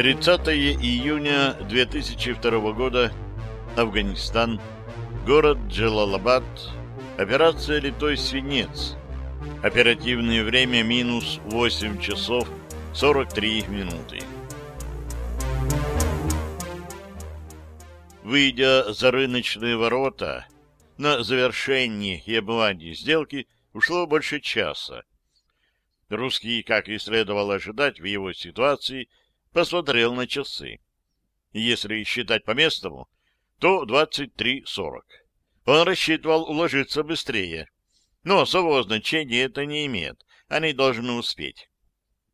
30 июня 2002 года. Афганистан. Город Джалалабад. Операция «Литой свинец». Оперативное время минус 8 часов 43 минуты. Выйдя за рыночные ворота, на завершение и обмывание сделки ушло больше часа. Русский, как и следовало ожидать в его ситуации, посмотрел на часы. Если считать по-местному, то 23.40. Он рассчитывал уложиться быстрее. Но особого значения это не имеет. Они должны успеть.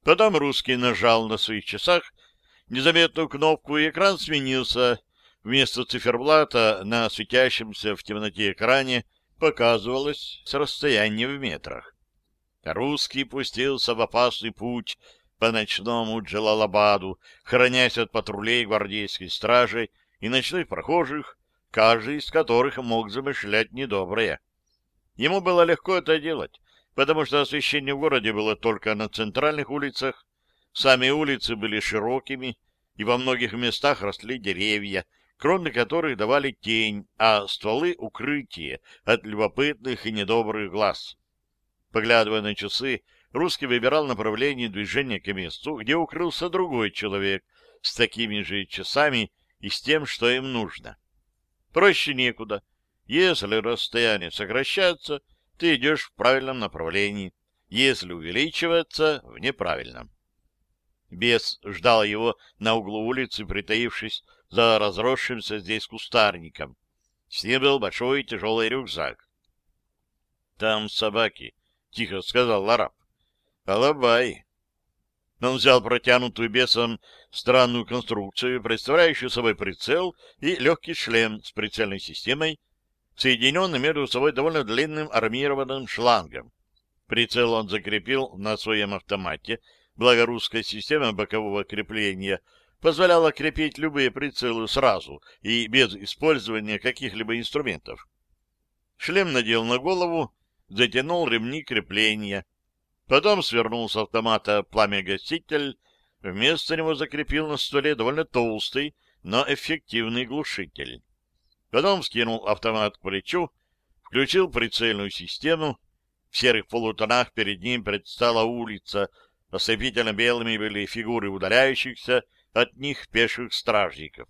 Потом русский нажал на своих часах незаметную кнопку, и экран сменился. Вместо циферблата на светящемся в темноте экране показывалось расстояние в метрах. Русский пустился в опасный путь по ночному Джалалабаду, хранясь от патрулей гвардейской стражи и ночных прохожих, каждый из которых мог замышлять недоброе. Ему было легко это делать, потому что освещение в городе было только на центральных улицах, сами улицы были широкими, и во многих местах росли деревья, кроны которых давали тень, а стволы — укрытие от любопытных и недобрых глаз. Поглядывая на часы, русский выбирал направление движения к месту, где укрылся другой человек с такими же часами и с тем, что им нужно. Проще некуда. Если расстояние сокращается, ты идешь в правильном направлении, если увеличивается — в неправильном. Бес ждал его на углу улицы, притаившись за разросшимся здесь кустарником. С ним был большой тяжелый рюкзак. — Там собаки, — тихо сказал Лараб. Алабай. Он взял протянутую бесом странную конструкцию, представляющую собой прицел и легкий шлем с прицельной системой, соединенный между собой довольно длинным армированным шлангом. Прицел он закрепил на своем автомате, благо русская система бокового крепления позволяла крепить любые прицелы сразу и без использования каких-либо инструментов. Шлем надел на голову, затянул ремни крепления, Потом свернул с автомата пламя-гаситель, вместо него закрепил на столе довольно толстый, но эффективный глушитель. Потом скинул автомат к плечу, включил прицельную систему. В серых полутонах перед ним предстала улица, ослепительно белыми были фигуры удаляющихся от них пеших стражников.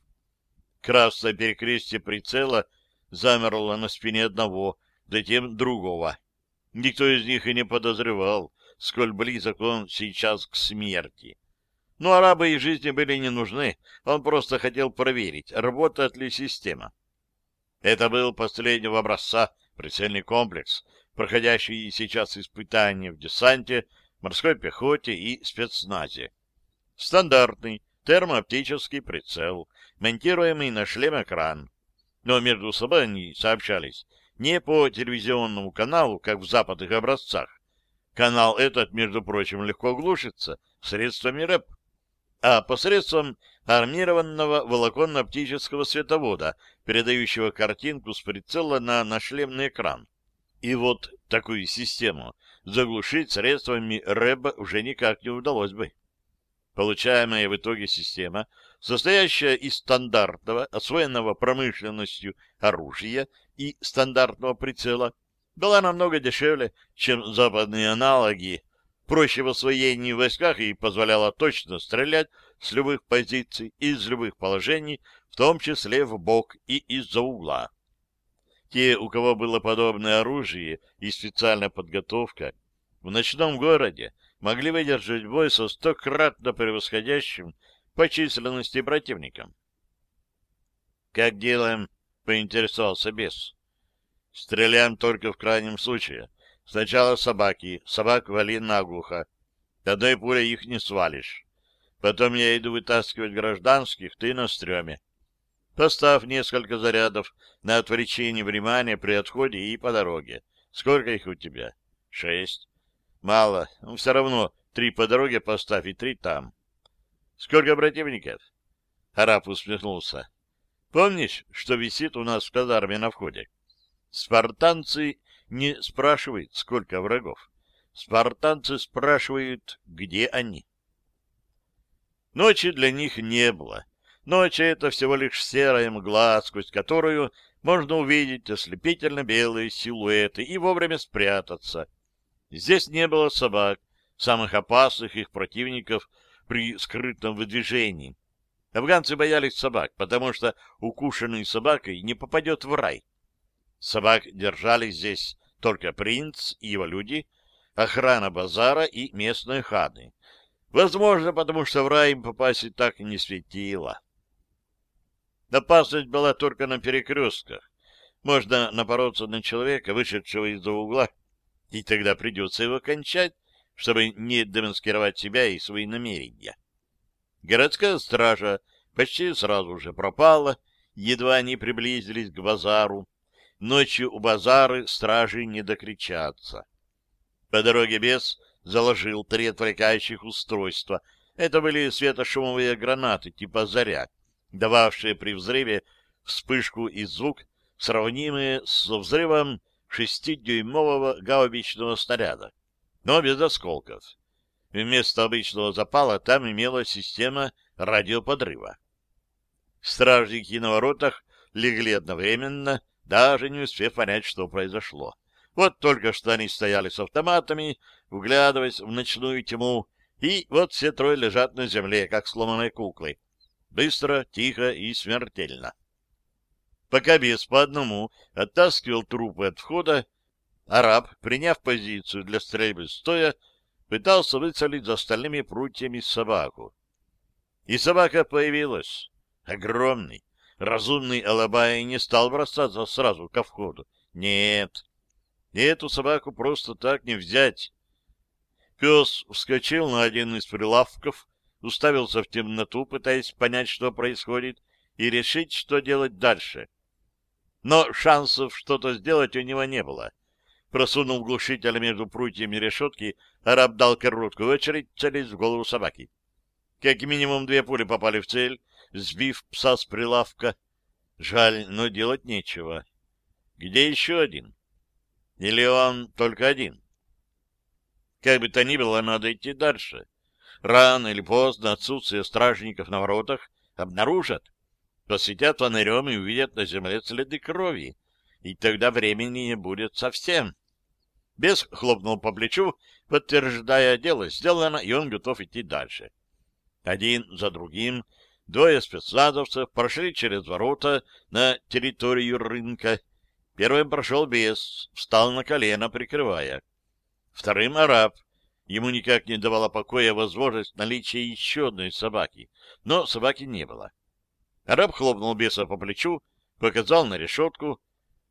Красное перекрестие прицела замерло на спине одного, затем другого. Никто из них и не подозревал, сколь близок он сейчас к смерти. Но арабы и жизни были не нужны, он просто хотел проверить, работает ли система. Это был последнего образца прицельный комплекс, проходящий сейчас испытания в десанте, морской пехоте и спецназе. Стандартный термооптический прицел, монтируемый на шлем-экран. Но между собой они сообщались не по телевизионному каналу, как в западных образцах, Канал этот, между прочим, легко глушится средствами РЭП, а посредством армированного волоконно-оптического световода, передающего картинку с прицела на нашлемный экран. И вот такую систему заглушить средствами РЭБ уже никак не удалось бы. Получаемая в итоге система, состоящая из стандартного, освоенного промышленностью оружия и стандартного прицела, была намного дешевле, чем западные аналоги, проще в освоении в войсках и позволяла точно стрелять с любых позиций из любых положений, в том числе в бок и из-за угла. Те, у кого было подобное оружие и специальная подготовка, в ночном городе могли выдержать бой со стократно превосходящим по численности противником. «Как делаем?» — поинтересовался бес. Стреляем только в крайнем случае. Сначала собаки. Собак вали наглухо. Одной пулей их не свалишь. Потом я иду вытаскивать гражданских, ты на стреме. Поставь несколько зарядов на отвлечение внимания при отходе и по дороге. Сколько их у тебя? Шесть. Мало. Ну, все равно три по дороге поставь и три там. Сколько противников? Араб усмехнулся. Помнишь, что висит у нас в казарме на входе? Спартанцы не спрашивают, сколько врагов. Спартанцы спрашивают, где они. Ночи для них не было. Ночь — это всего лишь серая мгла, сквозь которую можно увидеть ослепительно белые силуэты и вовремя спрятаться. Здесь не было собак, самых опасных их противников при скрытом выдвижении. Афганцы боялись собак, потому что укушенный собакой не попадет в рай. Собак держали здесь только принц и его люди, охрана базара и местные ханы. Возможно, потому что в рай им попасть и так не светило. Опасность была только на перекрестках. Можно напороться на человека, вышедшего из-за угла, и тогда придется его кончать, чтобы не демонстрировать себя и свои намерения. Городская стража почти сразу же пропала, едва они приблизились к базару. Ночью у базары стражи не докричаться. По дороге бес заложил три отвлекающих устройства. Это были светошумовые гранаты типа «Заря», дававшие при взрыве вспышку и звук, сравнимые со взрывом шестидюймового гаубичного снаряда, но без осколков. Вместо обычного запала там имелась система радиоподрыва. Стражники на воротах легли одновременно, даже не успев понять, что произошло. Вот только что они стояли с автоматами, углядываясь в ночную тьму, и вот все трое лежат на земле, как сломанные куклы. Быстро, тихо и смертельно. Пока бес по одному оттаскивал трупы от входа, араб, приняв позицию для стрельбы стоя, пытался выцелить за остальными прутьями собаку. И собака появилась. Огромный, разумный Алабай не стал бросаться сразу ко входу. Нет, эту собаку просто так не взять. Пес вскочил на один из прилавков, уставился в темноту, пытаясь понять, что происходит, и решить, что делать дальше. Но шансов что-то сделать у него не было. Просунув глушителя между прутьями решетки, араб дал короткую очередь, целясь в голову собаки. Как минимум две пули попали в цель, сбив пса с прилавка. Жаль, но делать нечего. Где еще один? Или он только один? Как бы то ни было, надо идти дальше. Рано или поздно отсутствие стражников на воротах обнаружат, посветят фонарем и увидят на земле следы крови, и тогда времени не будет совсем. Бес хлопнул по плечу, подтверждая дело сделано, и он готов идти дальше. Один за другим двое спецназовцев прошли через ворота на территорию рынка. Первым прошел бес, встал на колено, прикрывая. Вторым — араб, Ему никак не давала покоя возможность наличия еще одной собаки, но собаки не было. Араб хлопнул беса по плечу, показал на решетку.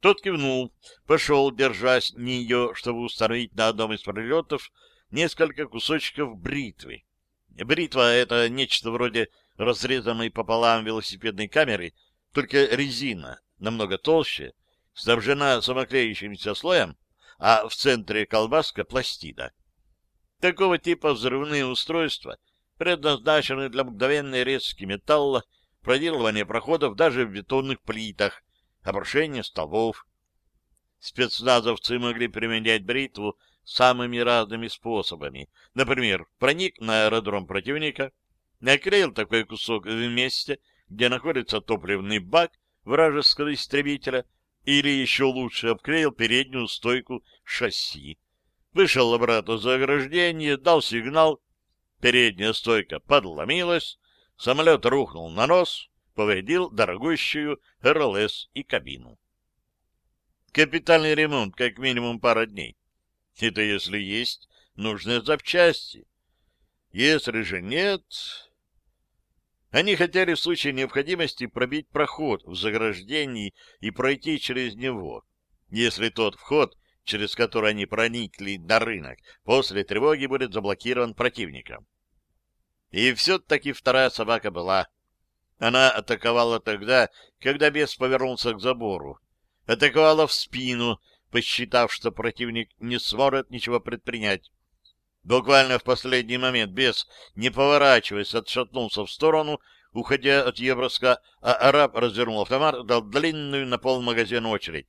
Тот кивнул, пошел, держась нее, чтобы установить на одном из пролетов несколько кусочков бритвы. Бритва — это нечто вроде разрезанной пополам велосипедной камеры, только резина, намного толще, снабжена самоклеющимся слоем, а в центре колбаска пластина. Такого типа взрывные устройства предназначены для мгновенной резки металла, проделывания проходов даже в бетонных плитах, обрушения столбов. Спецназовцы могли применять бритву самыми разными способами. Например, проник на аэродром противника, наклеил такой кусок в месте, где находится топливный бак вражеского истребителя, или еще лучше обклеил переднюю стойку шасси вышел обратно за ограждение, дал сигнал, передняя стойка подломилась, самолет рухнул на нос, повредил дорогущую РЛС и кабину. Капитальный ремонт, как минимум пара дней. Это если есть нужные запчасти. Если же нет... Они хотели в случае необходимости пробить проход в заграждении и пройти через него. Если тот вход через который они проникли на рынок, после тревоги будет заблокирован противником. И все-таки вторая собака была. Она атаковала тогда, когда бес повернулся к забору. Атаковала в спину, посчитав, что противник не сможет ничего предпринять. Буквально в последний момент бес, не поворачиваясь, отшатнулся в сторону, уходя от Евроска, а араб развернул автомат, дал длинную на пол магазин очередь.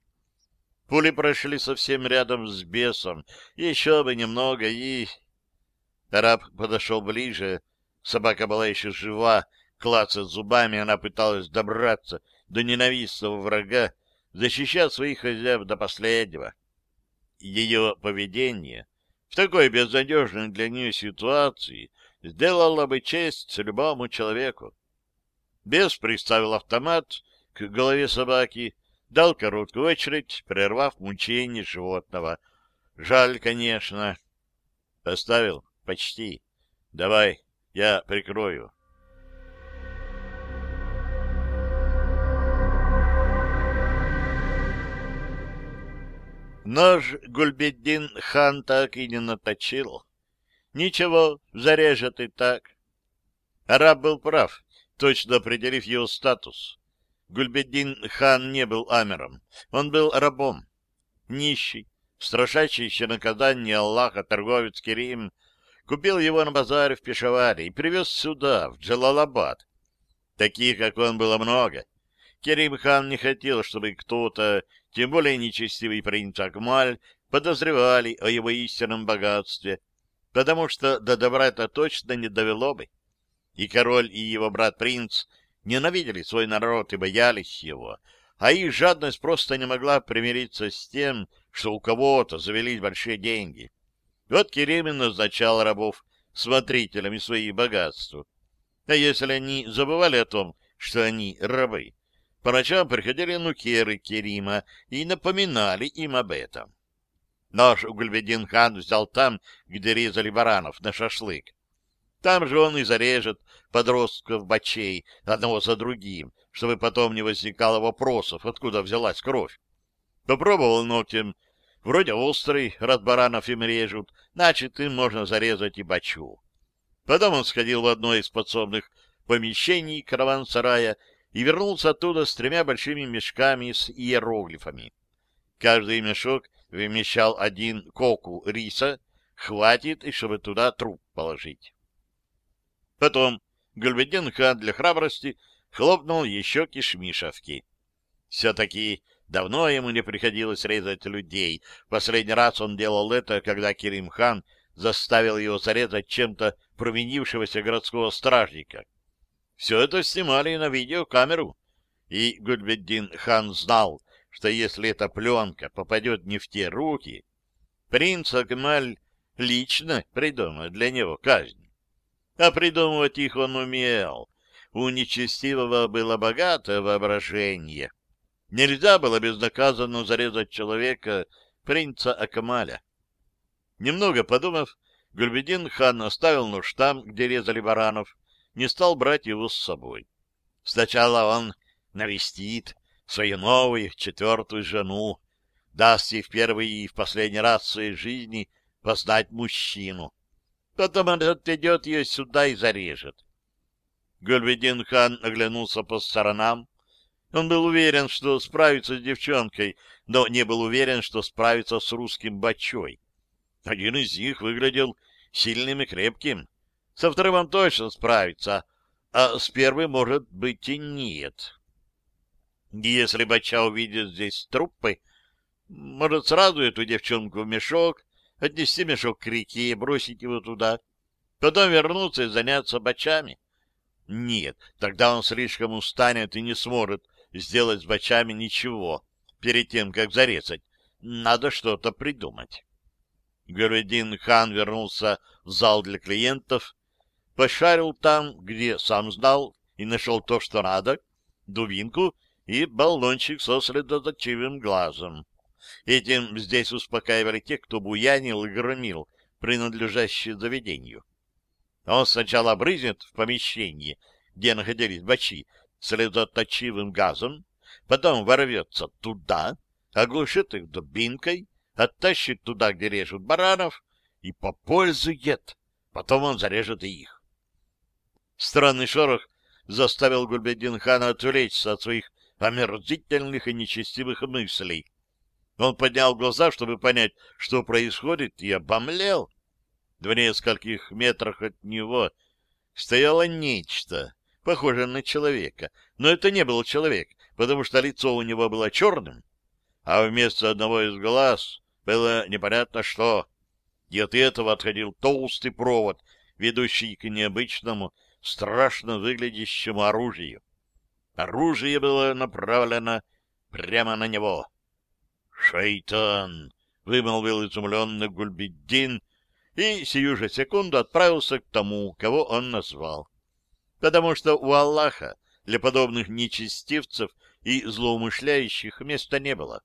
Пули прошли совсем рядом с бесом. Еще бы немного и... Араб подошел ближе, Собака была еще жива, клацая зубами, она пыталась добраться до ненавистного врага, защищать своих хозяев до последнего. Ее поведение в такой безнадежной для нее ситуации сделало бы честь любому человеку. Бес приставил автомат к голове собаки, дал короткую очередь, прервав мучение животного. Жаль, конечно. Поставил? Почти. Давай, я прикрою. Нож Гульбеддин хан так и не наточил. Ничего, зарежет и так. Араб был прав, точно определив его статус. Гульбеддин хан не был амером, он был рабом. Нищий, страшащийся наказание Аллаха торговец Керим, купил его на базаре в Пешаваре и привез сюда, в Джалалабад. Таких, как он, было много. Керим хан не хотел, чтобы кто-то, тем более нечестивый принц Акмаль, подозревали о его истинном богатстве, потому что до добра это точно не довело бы. И король, и его брат-принц ненавидели свой народ и боялись его, а их жадность просто не могла примириться с тем, что у кого-то завелись большие деньги. Вот Керемин назначал рабов смотрителями своих богатств. А если они забывали о том, что они рабы, по приходили нукеры Керима и напоминали им об этом. Нож Гульбедин хан взял там, где резали баранов на шашлык. Там же он и зарежет подростков-бачей одного за другим, чтобы потом не возникало вопросов, откуда взялась кровь. Попробовал ногтем, вроде острый, раз баранов им режут, значит, им можно зарезать и бачу. Потом он сходил в одно из подсобных помещений караван-сарая и вернулся оттуда с тремя большими мешками с иероглифами. Каждый мешок вмещал один коку риса, хватит, и чтобы туда труп положить. Потом Гульбедин хан для храбрости хлопнул еще кишмишевки. Все-таки давно ему не приходилось резать людей. Последний раз он делал это, когда Керим хан заставил его зарезать чем-то провинившегося городского стражника. Все это снимали на видеокамеру, и Гульбеддин хан знал, что если эта пленка попадет не в те руки, принц Акмаль лично придумает для него казнь. А придумывать их он умел. У нечестивого было богатое воображение. Нельзя было безнаказанно зарезать человека, принца Акмаля. Немного подумав, Гульбедин хан оставил нож там, где резали баранов, не стал брать его с собой. Сначала он навестит свою новую четвертую жену, даст ей в первый и в последний раз в своей жизни познать мужчину. Потом он отведет ее сюда и зарежет. Гульбедин хан оглянулся по сторонам. Он был уверен, что справится с девчонкой, но не был уверен, что справится с русским бачой. Один из них выглядел сильным и крепким. Со вторым он точно справится, а с первым, может быть, и нет. Если Бача увидит здесь трупы, может сразу эту девчонку в мешок, отнести мешок к реке, бросить его туда, потом вернуться и заняться бачами. Нет, тогда он слишком устанет и не сможет сделать с бачами ничего перед тем, как зарезать. Надо что-то придумать. Гурведин хан вернулся в зал для клиентов, пошарил там, где сам знал, и нашел то, что надо, дубинку и баллончик со средоточивым глазом. Этим здесь успокаивали тех, кто буянил и громил принадлежащее заведению. Он сначала брызнет в помещении, где находились бачи, средоточивым газом, потом ворвется туда, оглушит их дубинкой, оттащит туда, где режут баранов, и попользует. Потом он зарежет и их. Странный шорох заставил Гульбедин хана отвлечься от своих омерзительных и нечестивых мыслей. Он поднял глаза, чтобы понять, что происходит, и обомлел. В нескольких метрах от него стояло нечто, похожее на человека. Но это не был человек, потому что лицо у него было черным, а вместо одного из глаз было непонятно что. И от этого отходил толстый провод, ведущий к необычному, страшно выглядящему оружию. Оружие было направлено прямо на него. «Шайтан!» — вымолвил изумленный Гульбиддин и сию же секунду отправился к тому, кого он назвал. Потому что у Аллаха для подобных нечестивцев и злоумышляющих места не было.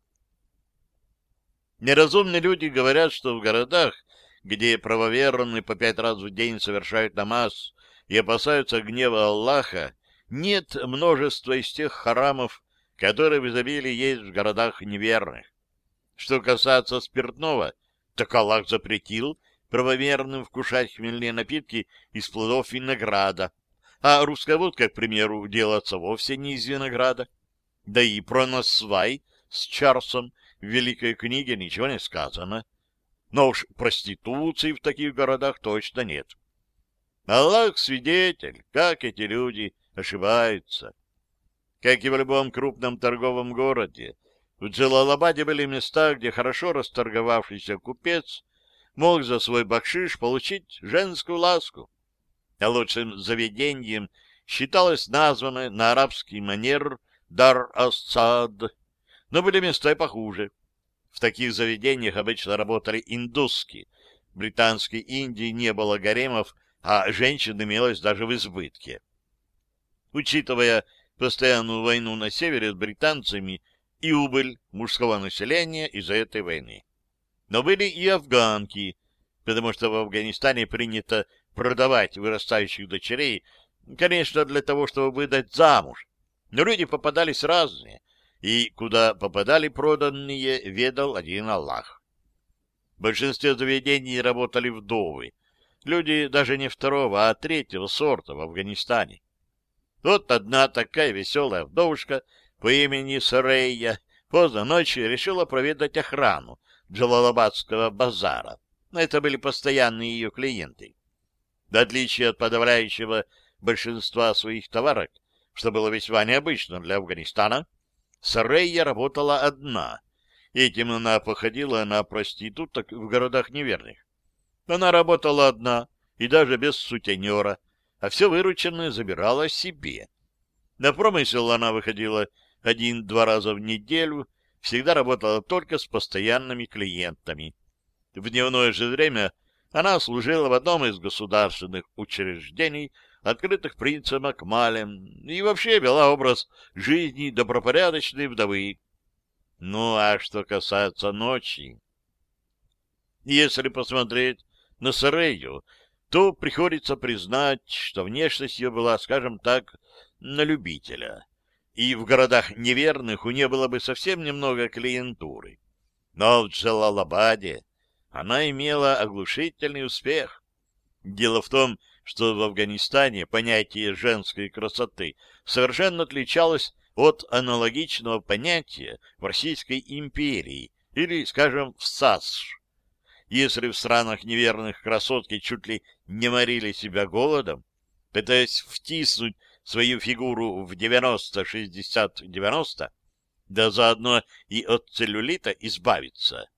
Неразумные люди говорят, что в городах, где правоверные по пять раз в день совершают намаз и опасаются гнева Аллаха, нет множества из тех харамов, которые в изобилии есть в городах неверных. Что касается спиртного, так Аллах запретил правоверным вкушать хмельные напитки из плодов винограда, а русская водка, к примеру, делается вовсе не из винограда. Да и про насвай с Чарсом в Великой книге ничего не сказано. Но уж проституции в таких городах точно нет. Аллах свидетель, как эти люди ошибаются. Как и в любом крупном торговом городе, в Джалалабаде были места, где хорошо расторговавшийся купец мог за свой бакшиш получить женскую ласку. А лучшим заведением считалось названное на арабский манер Дар-ас-Сад, но были места и похуже. В таких заведениях обычно работали индусские. В Британской Индии не было гаремов, а женщин имелось даже в избытке. Учитывая постоянную войну на севере с британцами и убыль мужского населения из-за этой войны. Но были и афганки, потому что в Афганистане принято продавать вырастающих дочерей, конечно, для того, чтобы выдать замуж. Но люди попадались разные, и куда попадали проданные, ведал один Аллах. В большинстве заведений работали вдовы, люди даже не второго, а третьего сорта в Афганистане. Вот одна такая веселая вдовушка по имени Сарейя поздно ночью решила проведать охрану Джалалабадского базара. Это были постоянные ее клиенты. В отличие от подавляющего большинства своих товарок, что было весьма необычно для Афганистана, Сарейя работала одна. Этим она походила на проституток в городах неверных. Она работала одна и даже без сутенера, а все вырученное забирала себе. На промысел она выходила один-два раза в неделю, всегда работала только с постоянными клиентами. В дневное же время она служила в одном из государственных учреждений, открытых принцем Акмалем, и вообще вела образ жизни добропорядочной вдовы. Ну, а что касается ночи... Если посмотреть на Сарею, то приходится признать, что внешность ее была, скажем так, на любителя и в городах неверных у нее было бы совсем немного клиентуры. Но в Джалалабаде она имела оглушительный успех. Дело в том, что в Афганистане понятие женской красоты совершенно отличалось от аналогичного понятия в Российской империи или, скажем, в САСШ. Если в странах неверных красотки чуть ли не морили себя голодом, пытаясь втиснуть свою фигуру в 90-60-90, да заодно и от целлюлита избавиться,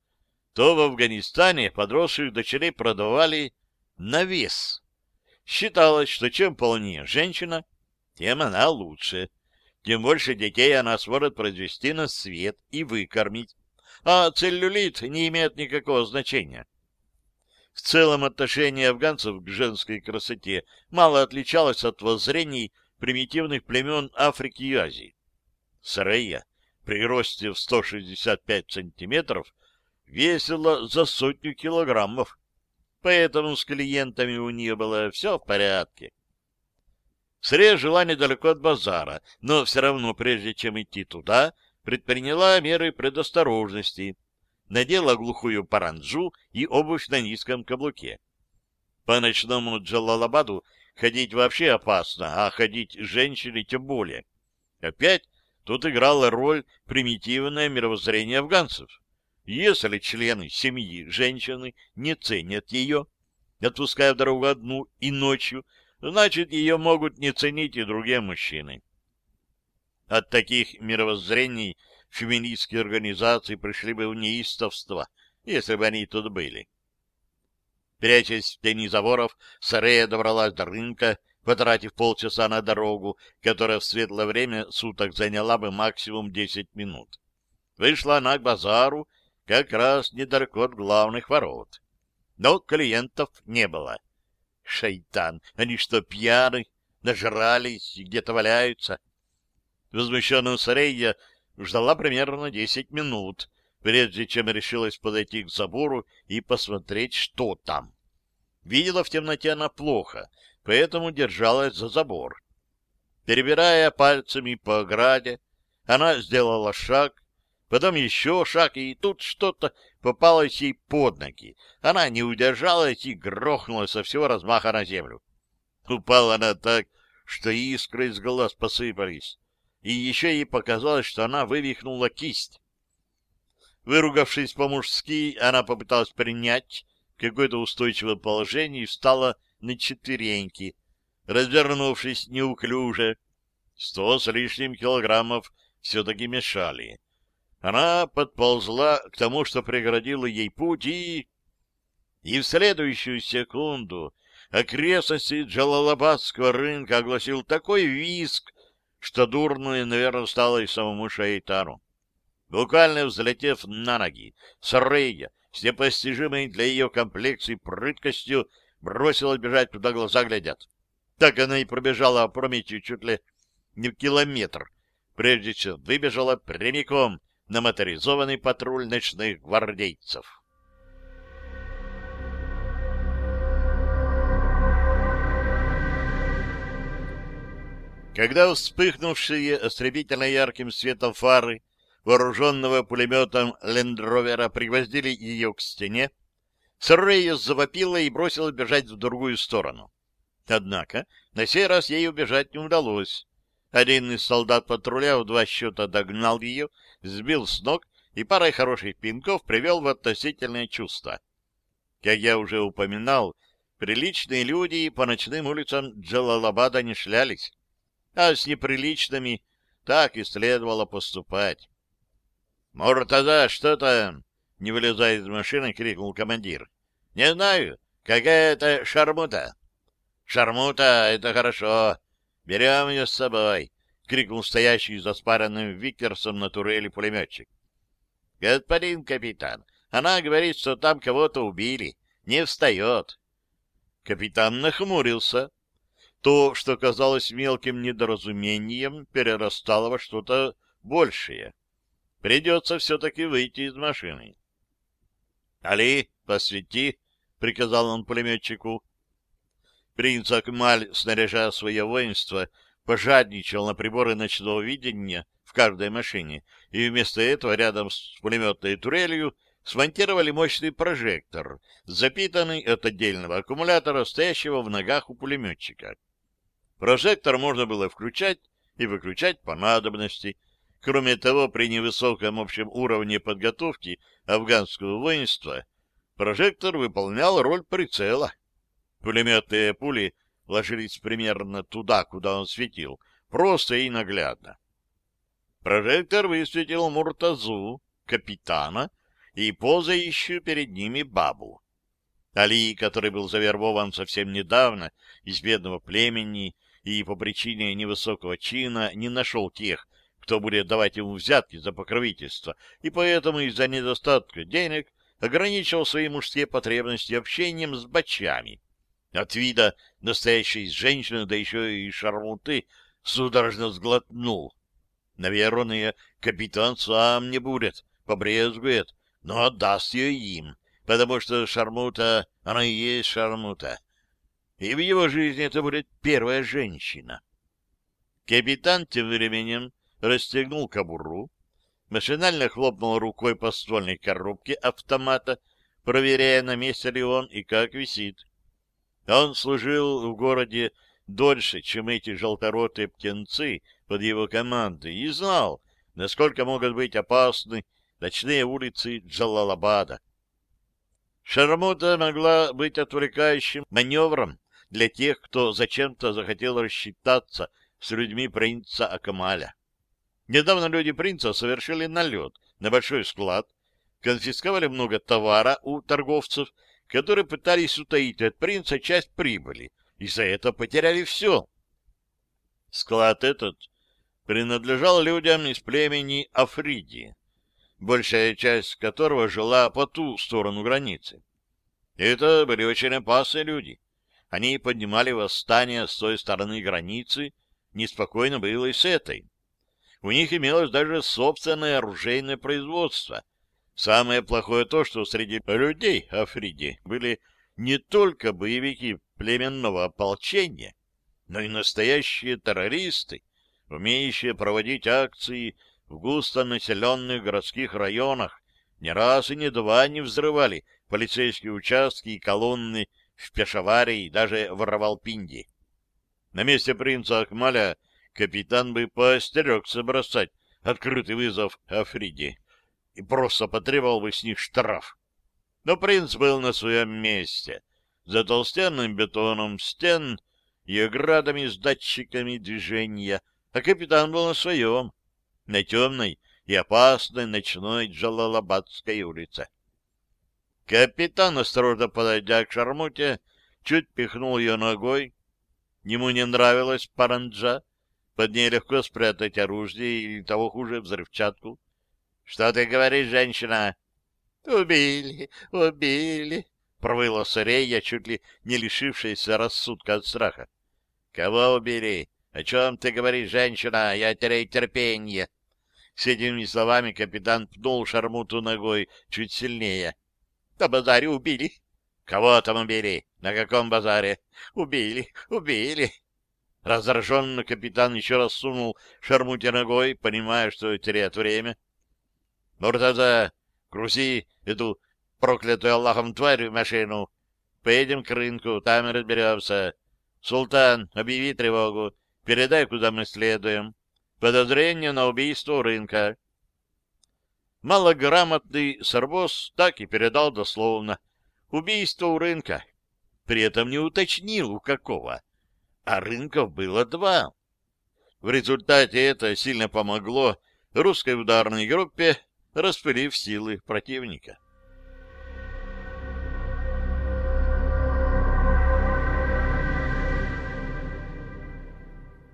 то в Афганистане подросших дочерей продавали на вес. Считалось, что чем полнее женщина, тем она лучше, тем больше детей она сможет произвести на свет и выкормить, а целлюлит не имеет никакого значения. В целом отношение афганцев к женской красоте мало отличалось от воззрений примитивных племен Африки и Азии. Сарея при росте в 165 сантиметров весила за сотню килограммов, поэтому с клиентами у нее было все в порядке. Срея жила недалеко от базара, но все равно, прежде чем идти туда, предприняла меры предосторожности, надела глухую паранджу и обувь на низком каблуке. По ночному Джалалабаду ходить вообще опасно, а ходить женщине тем более. Опять тут играла роль примитивное мировоззрение афганцев. Если члены семьи женщины не ценят ее, отпуская в дорогу одну и ночью, значит, ее могут не ценить и другие мужчины. От таких мировоззрений феминистские организации пришли бы в неистовство, если бы они тут были. Прячась в тени заборов, Сарея добралась до рынка, потратив полчаса на дорогу, которая в светлое время суток заняла бы максимум 10 минут. Вышла она к базару, как раз недалеко от главных ворот. Но клиентов не было. Шайтан! Они что, пьяны? Нажрались и где-то валяются? Возмущенная Сарейя ждала примерно десять минут, прежде чем решилась подойти к забору и посмотреть, что там. Видела в темноте она плохо, поэтому держалась за забор. Перебирая пальцами по ограде, она сделала шаг, потом еще шаг, и тут что-то попалось ей под ноги. Она не удержалась и грохнула со всего размаха на землю. Упала она так, что искры из глаз посыпались, и еще ей показалось, что она вывихнула кисть. Выругавшись по-мужски, она попыталась принять какое-то устойчивое положение и встала на четвереньки, развернувшись неуклюже. Сто с лишним килограммов все-таки мешали. Она подползла к тому, что преградило ей путь, и... И в следующую секунду окрестности Джалалабадского рынка огласил такой визг, что дурно, наверное, стало и самому Шаитану. Буквально взлетев на ноги, Саррея, с непостижимой для ее комплекции прыткостью, бросилась бежать, туда глаза глядят. Так она и пробежала опрометью чуть ли не в километр, прежде чем выбежала прямиком на моторизованный патруль ночных гвардейцев. Когда вспыхнувшие ослепительно ярким светом фары вооруженного пулеметом лендровера пригвоздили ее к стене, Соррея завопила и бросила бежать в другую сторону. Однако на сей раз ей убежать не удалось. Один из солдат патруля в два счета догнал ее, сбил с ног и парой хороших пинков привел в относительное чувство. Как я уже упоминал, приличные люди по ночным улицам Джалалабада не шлялись, а с неприличными так и следовало поступать. — Муртаза, что там? — не вылезая из машины, крикнул командир. — Не знаю. Какая-то шармута. — Шармута — это хорошо. «Берем ее с собой!» — крикнул стоящий за спаренным Викерсом на турели пулеметчик. «Господин капитан, она говорит, что там кого-то убили. Не встает». Капитан нахмурился. То, что казалось мелким недоразумением, перерастало во что-то большее. Придется все-таки выйти из машины. «Али, посвети!» — приказал он пулеметчику. Принц Акмаль, снаряжая свое воинство, пожадничал на приборы ночного видения в каждой машине, и вместо этого рядом с пулеметной турелью смонтировали мощный прожектор, запитанный от отдельного аккумулятора, стоящего в ногах у пулеметчика. Прожектор можно было включать и выключать по надобности. Кроме того, при невысоком общем уровне подготовки афганского воинства прожектор выполнял роль прицела. Пулеметные пули ложились примерно туда, куда он светил, просто и наглядно. Прожектор высветил Муртазу, капитана, и позающую перед ними бабу. Али, который был завербован совсем недавно из бедного племени и по причине невысокого чина не нашел тех, кто будет давать ему взятки за покровительство, и поэтому из-за недостатка денег ограничивал свои мужские потребности общением с бачами. От вида настоящей женщины, да еще и шармуты, судорожно сглотнул. Наверное, капитан сам не будет, побрезгует, но отдаст ее им, потому что шармута, она и есть шармута. И в его жизни это будет первая женщина. Капитан тем временем расстегнул кобуру, машинально хлопнул рукой по ствольной коробке автомата, проверяя, на месте ли он и как висит. Он служил в городе дольше, чем эти желторотые птенцы под его командой, и знал, насколько могут быть опасны ночные улицы Джалалабада. Шармута могла быть отвлекающим маневром для тех, кто зачем-то захотел рассчитаться с людьми принца Акамаля. Недавно люди принца совершили налет на большой склад, конфисковали много товара у торговцев которые пытались утаить от принца часть прибыли, и за это потеряли все. Склад этот принадлежал людям из племени Африди, большая часть которого жила по ту сторону границы. Это были очень опасные люди. Они поднимали восстание с той стороны границы, неспокойно было и с этой. У них имелось даже собственное оружейное производство. Самое плохое то, что среди людей Африди были не только боевики племенного ополчения, но и настоящие террористы, умеющие проводить акции в густонаселенных городских районах, не раз и не два не взрывали полицейские участки и колонны в Пешаваре и даже в Равалпинде. На месте принца Ахмаля капитан бы поостерегся бросать открытый вызов Африде и просто потребовал бы с них штраф. Но принц был на своем месте, за толстенным бетоном стен и оградами с датчиками движения, а капитан был на своем, на темной и опасной ночной Джалалабадской улице. Капитан, осторожно подойдя к шармуте, чуть пихнул ее ногой. Ему не нравилась паранджа, под ней легко спрятать оружие или того хуже взрывчатку. — Что ты говоришь, женщина? — Убили, убили, — провыла Сарея, чуть ли не лишившаяся рассудка от страха. — Кого убили? О чем ты говоришь, женщина? Я теряю терпение. С этими словами капитан пнул шармуту ногой чуть сильнее. — На базаре убили. — Кого там убили? На каком базаре? — Убили, убили. Раздраженно капитан еще раз сунул шармуте ногой, понимая, что теряет время. — Муртаза, грузи эту проклятую Аллахом тварь в машину. Поедем к рынку, там и разберемся. Султан, объяви тревогу, передай, куда мы следуем. Подозрение на убийство рынка. Малограмотный Сарбос так и передал дословно. Убийство у рынка. При этом не уточнил, у какого а рынков было два. В результате это сильно помогло русской ударной группе, распылив силы противника.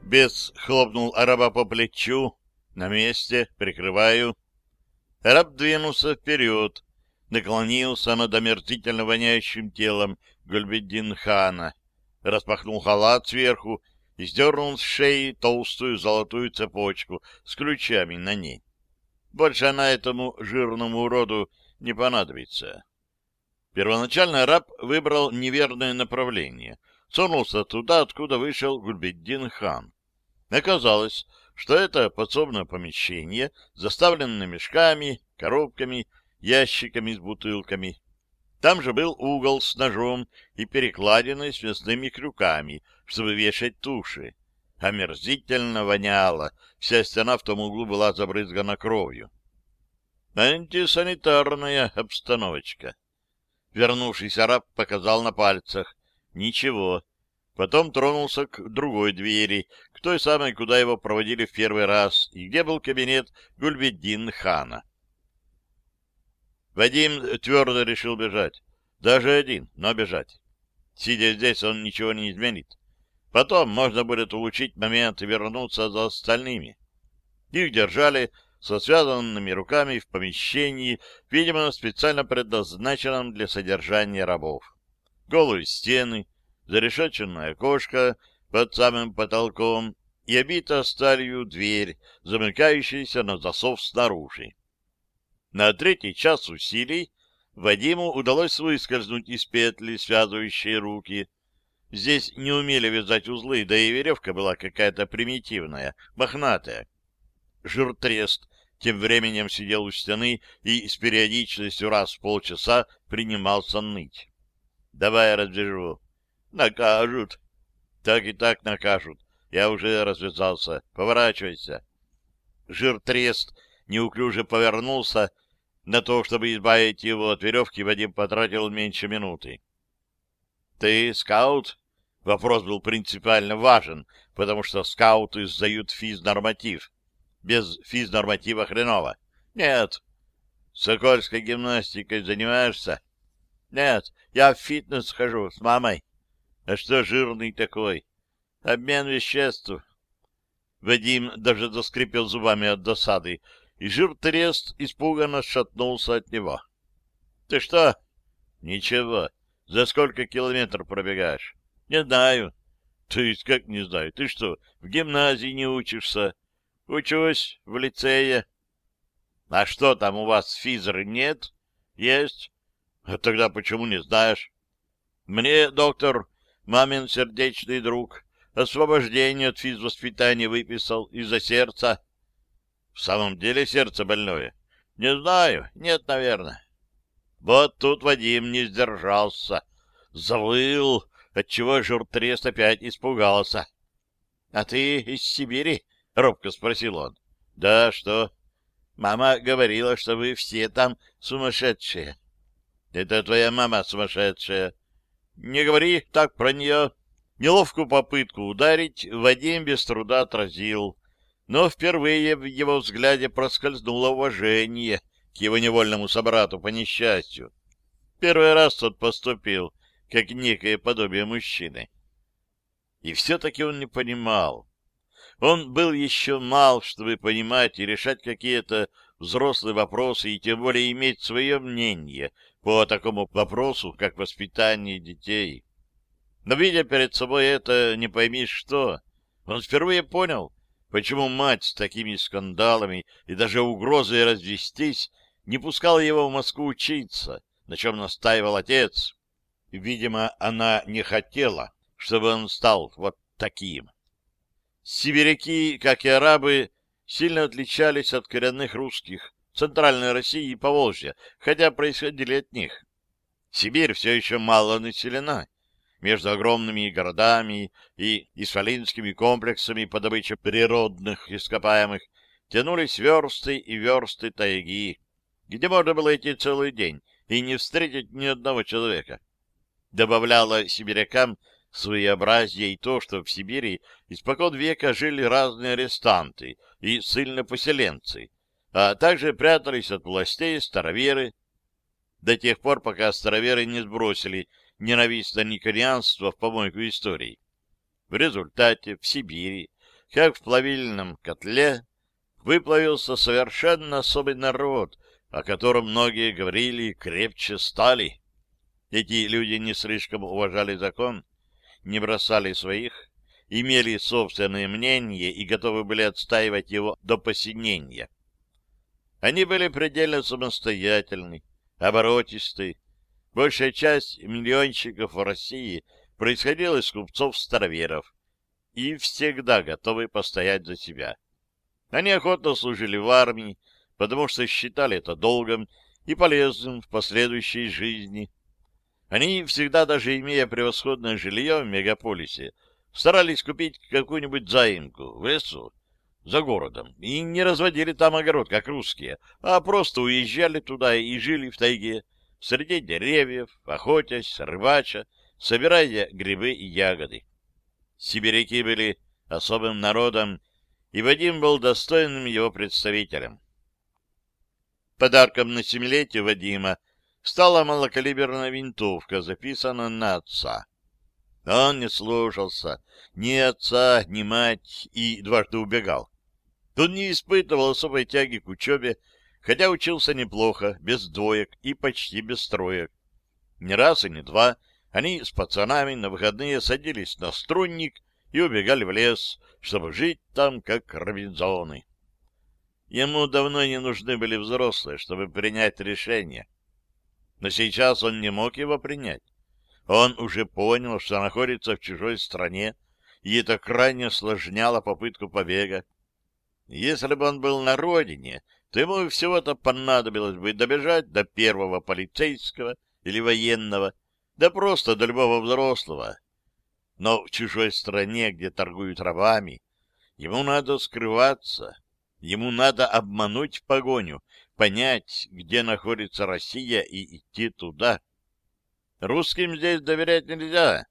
Бес хлопнул араба по плечу. На месте, прикрываю. Араб двинулся вперед, наклонился над омерзительно воняющим телом Гульбеддин хана распахнул халат сверху и сдернул с шеи толстую золотую цепочку с ключами на ней. Больше она этому жирному уроду не понадобится. Первоначально раб выбрал неверное направление, сунулся туда, откуда вышел Гульбеддин хан. Оказалось, что это подсобное помещение, заставленное мешками, коробками, ящиками с бутылками. Там же был угол с ножом и перекладиной с мясными крюками, чтобы вешать туши. Омерзительно воняло, вся стена в том углу была забрызгана кровью. Антисанитарная обстановочка. Вернувшийся араб показал на пальцах. Ничего. Потом тронулся к другой двери, к той самой, куда его проводили в первый раз, и где был кабинет Гульбеддин хана. Вадим твердо решил бежать. Даже один, но бежать. Сидя здесь, он ничего не изменит. Потом можно будет улучшить момент и вернуться за остальными. Их держали со связанными руками в помещении, видимо, специально предназначенном для содержания рабов. Голые стены, зарешеченное окошко под самым потолком и обита сталью дверь, замыкающаяся на засов снаружи. На третий час усилий Вадиму удалось выскользнуть из петли, связывающей руки. Здесь не умели вязать узлы, да и веревка была какая-то примитивная, мохнатая. Жиртрест тем временем сидел у стены и с периодичностью раз в полчаса принимался ныть. — Давай развяжу. — Накажут. — Так и так накажут. Я уже развязался. Поворачивайся. Жиртрест неуклюже повернулся. На то, чтобы избавить его от веревки, Вадим потратил меньше минуты. — Ты скаут? Вопрос был принципиально важен, потому что скауты сдают физ-норматив. Без физ-норматива хреново. — Нет. — Сокольской гимнастикой занимаешься? Нет, я в фитнес хожу с мамой. А что жирный такой? Обмен веществ. Вадим даже заскрипел зубами от досады, и жир-трест испуганно шатнулся от него. — Ты что? — Ничего. За сколько километров пробегаешь? — Не знаю. — То есть как не знаю? Ты что, в гимназии не учишься? — Учусь в лицее. — А что там у вас, физры нет? — Есть. — А тогда почему не знаешь? — Мне доктор, мамин сердечный друг, освобождение от физвоспитания выписал из-за сердца. — В самом деле сердце больное? — Не знаю. Нет, наверное. Вот тут Вадим не сдержался. Завыл, отчего журтрест опять испугался. — А ты из Сибири? — робко спросил он. — Да, что? — Мама говорила, что вы все там сумасшедшие. — Это твоя мама сумасшедшая. — Не говори так про нее. Неловкую попытку ударить Вадим без труда отразил, но впервые в его взгляде проскользнуло уважение к его невольному собрату по несчастью. Первый раз тот поступил, как некое подобие мужчины. И все-таки он не понимал. Он был еще мал, чтобы понимать и решать какие-то взрослые вопросы, и тем более иметь свое мнение по такому вопросу, как воспитание детей. Но, видя перед собой это, не поймишь что, он впервые понял, почему мать с такими скандалами и даже угрозой развестись не пускала его в Москву учиться, на чем настаивал отец. Видимо, она не хотела, чтобы он стал вот таким. Сибиряки, как и арабы, сильно отличались от коренных русских Центральной России и Поволжья, хотя происходили от них. Сибирь все еще мало населена, между огромными городами и исфалинскими комплексами по добыче природных ископаемых тянулись версты и версты тайги, где можно было идти целый день и не встретить ни одного человека. Добавляло сибирякам своеобразие и то, что в Сибири испокон века жили разные арестанты и ссыльно-поселенцы, а также прятались от властей староверы, до тех пор, пока староверы не сбросили ненавистное никорианство в помойку истории. В результате в Сибири, как в плавильном котле, выплавился совершенно особый народ, о котором многие говорили крепче стали. Эти люди не слишком уважали закон, не бросали своих, имели собственное мнение и готовы были отстаивать его до посинения. Они были предельно самостоятельны, оборотисты, Большая часть миллионщиков в России происходила из купцов-староверов и всегда готовы постоять за себя. Они охотно служили в армии, потому что считали это долгом и полезным в последующей жизни. Они всегда, даже имея превосходное жилье в мегаполисе, старались купить какую-нибудь заимку в лесу за городом и не разводили там огород, как русские, а просто уезжали туда и жили в тайге, среди деревьев, охотясь, рыбача, собирая грибы и ягоды. Сибиряки были особым народом, и Вадим был достойным его представителем. Подарком на семилетие Вадима стала малокалиберная винтовка, записанная на отца. Он не слушался ни отца, ни мать и дважды убегал. Он не испытывал особой тяги к учебе, хотя учился неплохо, без двоек и почти без троек. Не раз и не два они с пацанами на выходные садились на струнник и убегали в лес, чтобы жить там, как робинзоны. Ему давно не нужны были взрослые, чтобы принять решение. Но сейчас он не мог его принять. Он уже понял, что находится в чужой стране, и это крайне осложняло попытку побега. Если бы он был на родине, то ему всего-то понадобилось бы добежать до первого полицейского или военного, да просто до любого взрослого. Но в чужой стране, где торгуют рабами, ему надо скрываться, ему надо обмануть погоню, понять, где находится Россия и идти туда. Русским здесь доверять нельзя.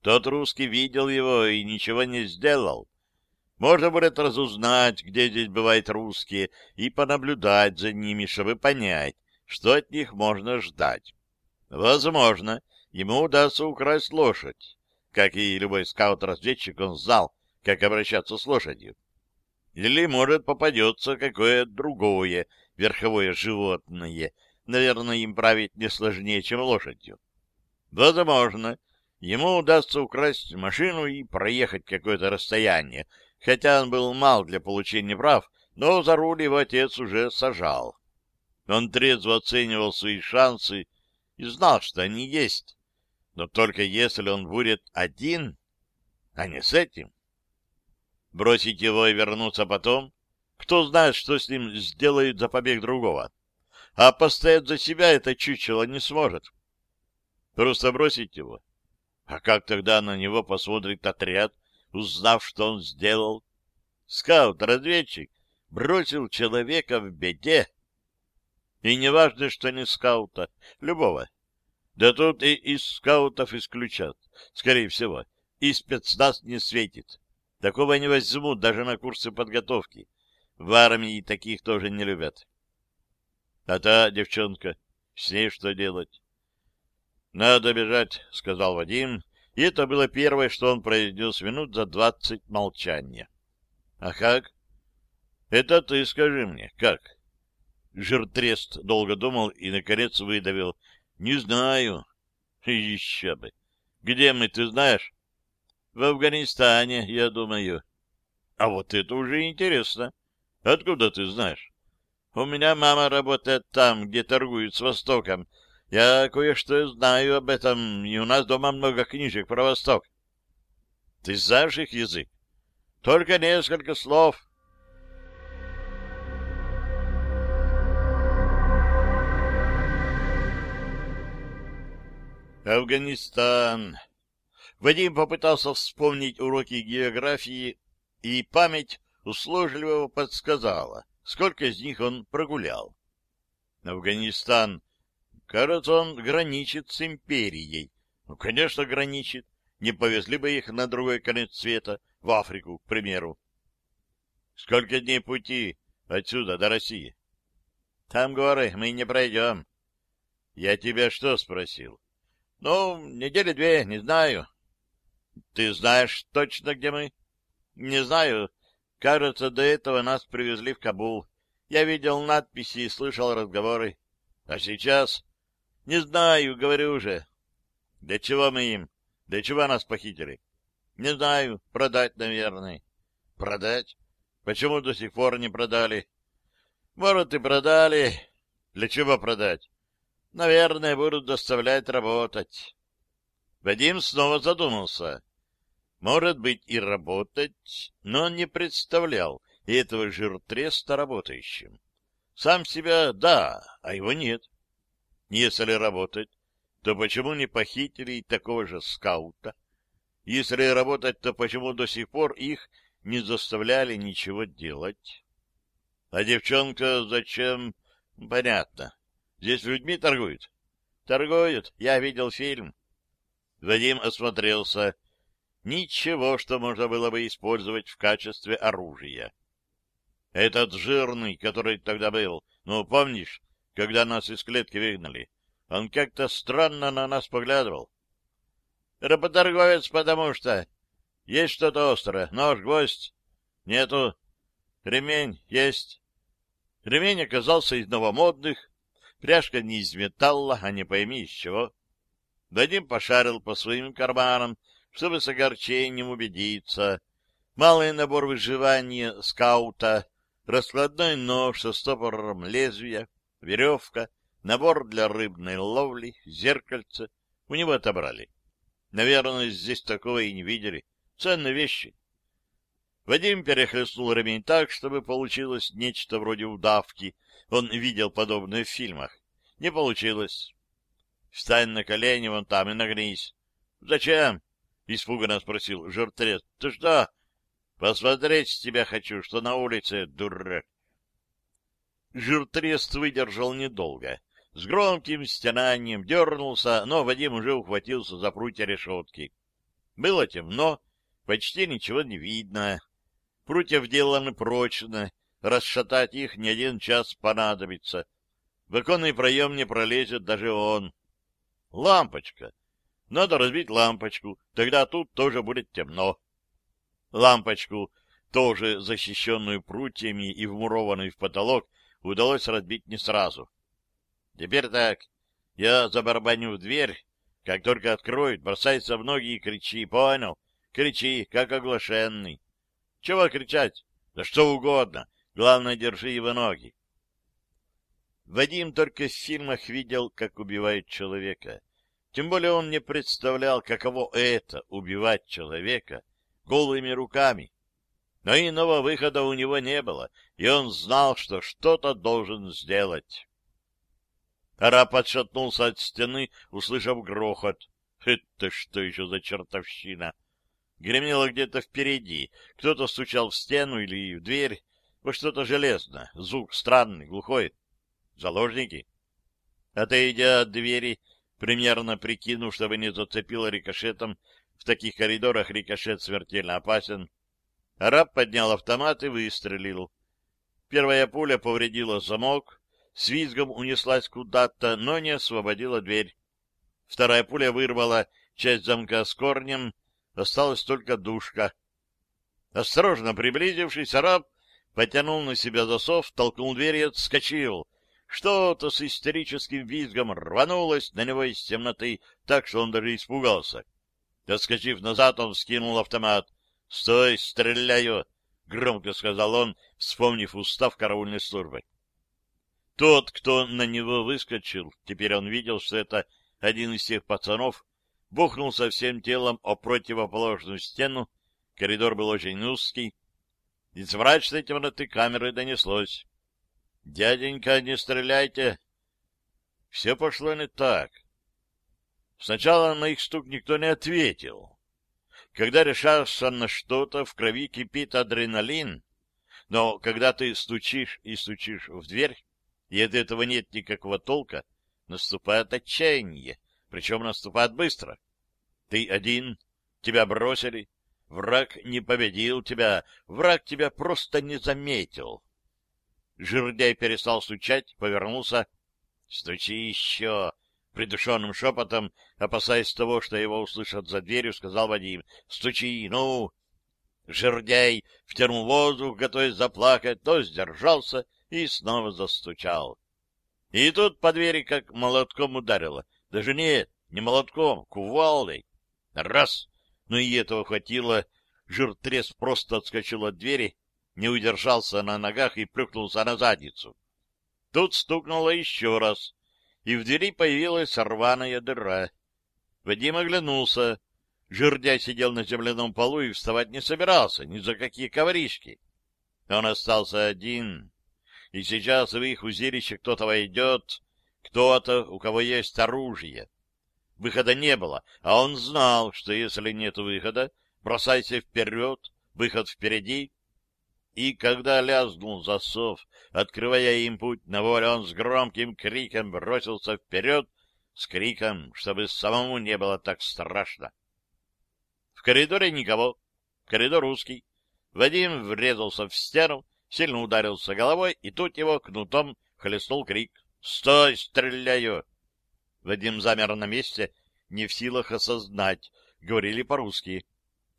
Тот русский видел его и ничего не сделал. Можно будет разузнать, где здесь бывают русские, и понаблюдать за ними, чтобы понять, что от них можно ждать. Возможно, ему удастся украсть лошадь. Как и любой скаут-разведчик, он знал, как обращаться с лошадью. Или, может, попадется какое другое верховое животное. Наверное, им править не сложнее, чем лошадью. Возможно, ему удастся украсть машину и проехать какое-то расстояние, хотя он был мал для получения прав, но за руль его отец уже сажал. Он трезво оценивал свои шансы и знал, что они есть, но только если он будет один, а не с этим. Бросить его и вернуться потом? Кто знает, что с ним сделают за побег другого. А постоять за себя это чучело не сможет. Просто бросить его. А как тогда на него посмотрит отряд, узнав, что он сделал? Скаут-разведчик бросил человека в беде. И не важно, что не скаута, любого. Да тут и из скаутов исключат, скорее всего. И спецназ не светит. Такого не возьмут даже на курсы подготовки. В армии таких тоже не любят. А та девчонка, с ней что делать? «Надо бежать», — сказал Вадим, и это было первое, что он произнес минут за двадцать молчания. «А как?» «Это ты скажи мне, как?» Жиртрест долго думал и, наконец, выдавил. «Не знаю». «Еще бы! Где мы, ты знаешь?» В Афганистане, я думаю. А вот это уже интересно. Откуда ты знаешь? У меня мама работает там, где торгуют с Востоком. Я кое-что знаю об этом, и у нас дома много книжек про Восток. Ты знаешь их язык? Только несколько слов. Афганистан. Вадим попытался вспомнить уроки географии, и память услужливо подсказала, сколько из них он прогулял. Афганистан. Кажется, он граничит с империей. Ну, конечно, граничит. Не повезли бы их на другой конец света, в Африку, к примеру. Сколько дней пути отсюда до России? Там горы, мы не пройдем. Я тебя что спросил? Ну, недели две, не знаю. Ты знаешь точно, где мы? Не знаю. Кажется, до этого нас привезли в Кабул. Я видел надписи и слышал разговоры. А сейчас? Не знаю, говорю же. Для чего мы им? Для чего нас похитили? Не знаю. Продать, наверное. Продать? Почему до сих пор не продали? Может, и продали. Для чего продать? Наверное, будут доставлять работать. Вадим снова задумался. Может быть, и работать, но он не представлял этого жиртреста работающим. Сам себя — да, а его нет. Если работать, то почему не похитили такого же скаута? Если работать, то почему до сих пор их не заставляли ничего делать? А девчонка зачем? Понятно. Здесь людьми торгуют? Торгуют. Я видел фильм. Вадим осмотрелся. Ничего, что можно было бы использовать в качестве оружия. Этот жирный, который тогда был, ну, помнишь, когда нас из клетки выгнали, он как-то странно на нас поглядывал. Работорговец, потому что... Есть что-то острое. Нож, гвоздь? Нету. Ремень есть. Ремень оказался из новомодных. Пряжка не из металла, а не пойми из чего. Вадим пошарил по своим карманам, чтобы с огорчением убедиться. Малый набор выживания скаута, раскладной нож со стопором лезвия, веревка, набор для рыбной ловли, зеркальце. У него отобрали. Наверное, здесь такого и не видели. Ценные вещи. Вадим перехлестнул ремень так, чтобы получилось нечто вроде удавки. Он видел подобное в фильмах. Не получилось. Встань на колени вон там и нагнись. — Зачем? — испуганно спросил жертвец. — Ты что? — Посмотреть с тебя хочу, что на улице, дурак. Жиртрест выдержал недолго. С громким стенанием дернулся, но Вадим уже ухватился за прутья решетки. Было темно, почти ничего не видно. Прутья вделаны прочно, расшатать их не один час понадобится. В оконный проем не пролезет даже он. Лампочка. Надо разбить лампочку, тогда тут тоже будет темно. Лампочку, тоже защищенную прутьями и вмурованную в потолок, удалось разбить не сразу. Теперь так. Я забарабаню в дверь. Как только откроет, бросается в ноги и кричи. Понял? Кричи, как оглашенный. Чего кричать? Да что угодно. Главное, держи его ноги. Вадим только в фильмах видел, как убивают человека. Тем более он не представлял, каково это — убивать человека голыми руками. Но иного выхода у него не было, и он знал, что что-то должен сделать. Араб отшатнулся от стены, услышав грохот. Это что еще за чертовщина? Гремело где-то впереди. Кто-то стучал в стену или в дверь. Во что-то железное. Звук странный, глухой. Заложники? Отойдя от двери, примерно прикинув, чтобы не зацепило рикошетом. В таких коридорах рикошет смертельно опасен. Араб поднял автомат и выстрелил. Первая пуля повредила замок, с визгом унеслась куда-то, но не освободила дверь. Вторая пуля вырвала часть замка с корнем, осталась только душка. Осторожно приблизившись, араб потянул на себя засов, толкнул дверь и отскочил. Что-то с истерическим визгом рванулось на него из темноты, так что он даже испугался. Отскочив назад, он скинул автомат. — Стой, стреляю! — громко сказал он, вспомнив устав караульной службы. Тот, кто на него выскочил, теперь он видел, что это один из тех пацанов, бухнулся всем телом о противоположную стену. Коридор был очень узкий. Из мрачной темноты камеры донеслось. — Дяденька, не стреляйте! Все пошло не так. Сначала на их стук никто не ответил. Когда решаешься на что-то, в крови кипит адреналин, но когда ты стучишь и стучишь в дверь, и от этого нет никакого толка, наступает отчаяние, причем наступает быстро. Ты один, тебя бросили, враг не победил тебя, враг тебя просто не заметил. Жирдяй перестал стучать, повернулся. — Стучи еще! — придушенным шепотом, опасаясь того, что его услышат за дверью, сказал Вадим. — Стучи, ну! Жердяй втянул воздух, готовясь заплакать, то сдержался и снова застучал. И тут по двери как молотком ударило. Даже нет, не молотком, кувалдой. Раз! Но и этого хватило. Жиртрес просто отскочил от двери, не удержался на ногах и плюхнулся на задницу. Тут стукнуло еще раз, и в двери появилась рваная дыра. Вадим оглянулся. Жердяй сидел на земляном полу и вставать не собирался, ни за какие ковришки. Он остался один, и сейчас в их узилище кто-то войдет, кто-то, у кого есть оружие. Выхода не было, а он знал, что если нет выхода, бросайся вперед, выход впереди, и когда лязнул засов, открывая им путь на волю, он с громким криком бросился вперед, с криком, чтобы самому не было так страшно. В коридоре никого. Коридор узкий. Вадим врезался в стену, сильно ударился головой, и тут его кнутом хлестнул крик. «Стой, стреляю!» Вадим замер на месте, не в силах осознать. Говорили по-русски.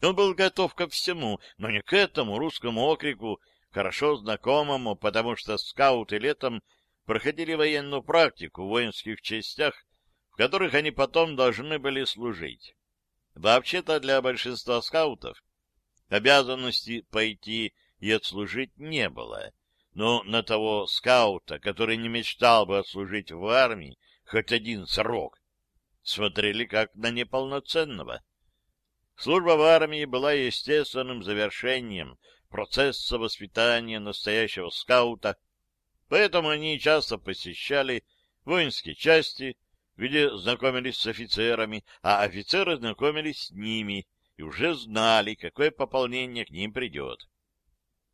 Он был готов ко всему, но не к этому русскому окрику, хорошо знакомому, потому что скауты летом проходили военную практику в воинских частях, в которых они потом должны были служить. Вообще-то для большинства скаутов обязанности пойти и отслужить не было, но на того скаута, который не мечтал бы отслужить в армии хоть один срок, смотрели как на неполноценного. Служба в армии была естественным завершением процесса воспитания настоящего скаута, поэтому они часто посещали воинские части, где знакомились с офицерами, а офицеры знакомились с ними и уже знали, какое пополнение к ним придет.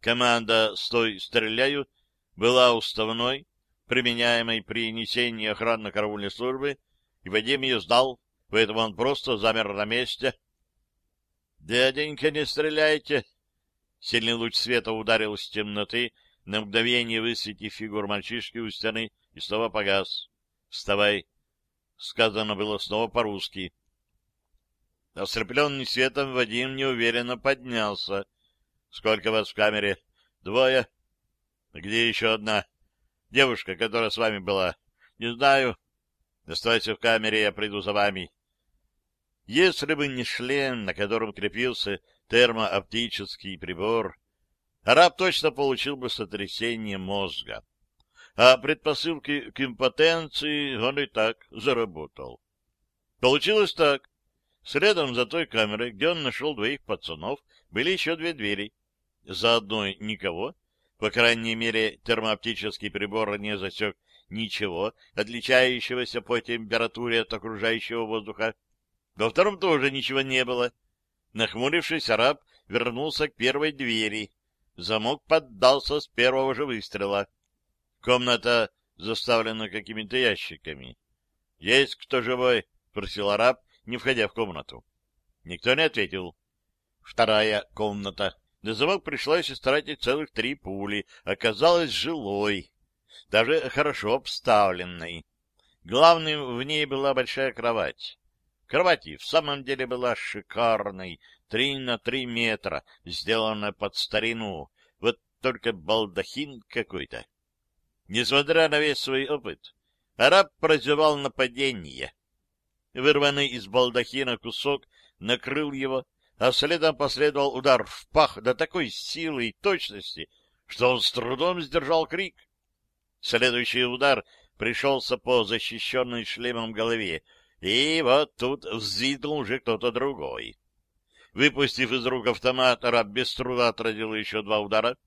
Команда «Стой, стреляю» была уставной, применяемой при несении охранно-караульной службы, и Вадим ее сдал, поэтому он просто замер на месте, «Дяденька, не стреляйте!» Сильный луч света ударил с темноты, на мгновение высветив фигуру мальчишки у стены, и снова погас. «Вставай!» сказано было снова по-русски. Ослепленный светом Вадим неуверенно поднялся. — Сколько вас в камере? — Двое. — Где еще одна? — Девушка, которая с вами была. — Не знаю. — Оставайся в камере, я приду за вами. Если бы не шлем, на котором крепился термооптический прибор, араб точно получил бы сотрясение мозга. А предпосылки к импотенции он и так заработал. Получилось так. Следом за той камерой, где он нашел двоих пацанов, были еще две двери. За одной никого, по крайней мере, термооптический прибор не засек ничего, отличающегося по температуре от окружающего воздуха. Во втором тоже ничего не было. Нахмурившись, араб вернулся к первой двери. Замок поддался с первого же выстрела. Комната заставлена какими-то ящиками. — Есть кто живой? — спросил араб, не входя в комнату. Никто не ответил. Вторая комната. На замок пришлось истратить целых три пули. Оказалась жилой, даже хорошо обставленной. Главным в ней была большая кровать. Кровать в самом деле была шикарной, три на три метра, сделанная под старину. Вот только балдахин какой-то. Несмотря на весь свой опыт, араб прозевал нападение. Вырванный из балдахина кусок накрыл его, а следом последовал удар в пах до такой силы и точности, что он с трудом сдержал крик. Следующий удар пришелся по защищенной шлемом голове, и вот тут взвизгнул уже кто-то другой. Выпустив из рук автомат, араб без труда отразил еще два удара.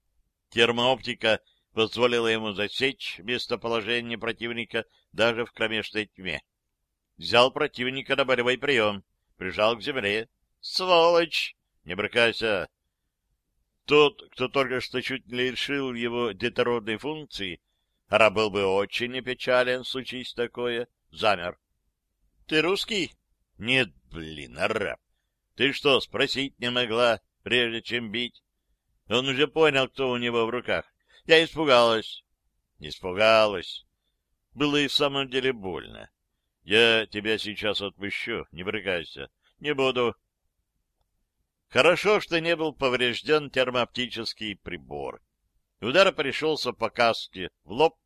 Термооптика позволила ему засечь местоположение противника даже в кромешной тьме. Взял противника на болевой прием, прижал к земле. «Сволочь! Не брыкайся!» Тот, кто только что чуть не лишил его детородной функции, араб был бы очень опечален, случись такое, замер. Ты русский? Нет, блин, араб. Ты что, спросить не могла, прежде чем бить? Он уже понял, кто у него в руках. Я испугалась. Испугалась. Было и в самом деле больно. Я тебя сейчас отпущу, не брыкайся. Не буду. Хорошо, что не был поврежден термооптический прибор. Удар пришелся по каске в лоб,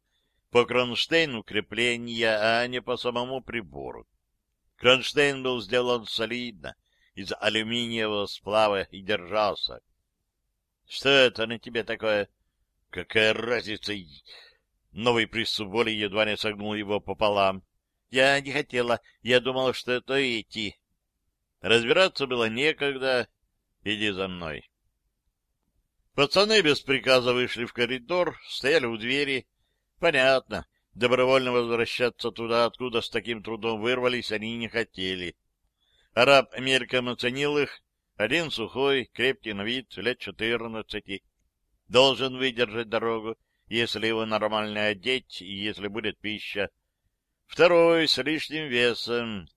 по кронштейну крепления, а не по самому прибору. Кронштейн был сделан солидно, из алюминиевого сплава и держался. — Что это на тебе такое? — Какая разница? Новый приступ боли едва не согнул его пополам. — Я не хотела. Я думала, что это идти. Разбираться было некогда. Иди за мной. Пацаны без приказа вышли в коридор, стояли у двери. Понятно, Добровольно возвращаться туда, откуда с таким трудом вырвались, они не хотели. Араб мельком оценил их. Один сухой, крепкий на вид, лет четырнадцати. Должен выдержать дорогу, если его нормально одеть и если будет пища. Второй с лишним весом.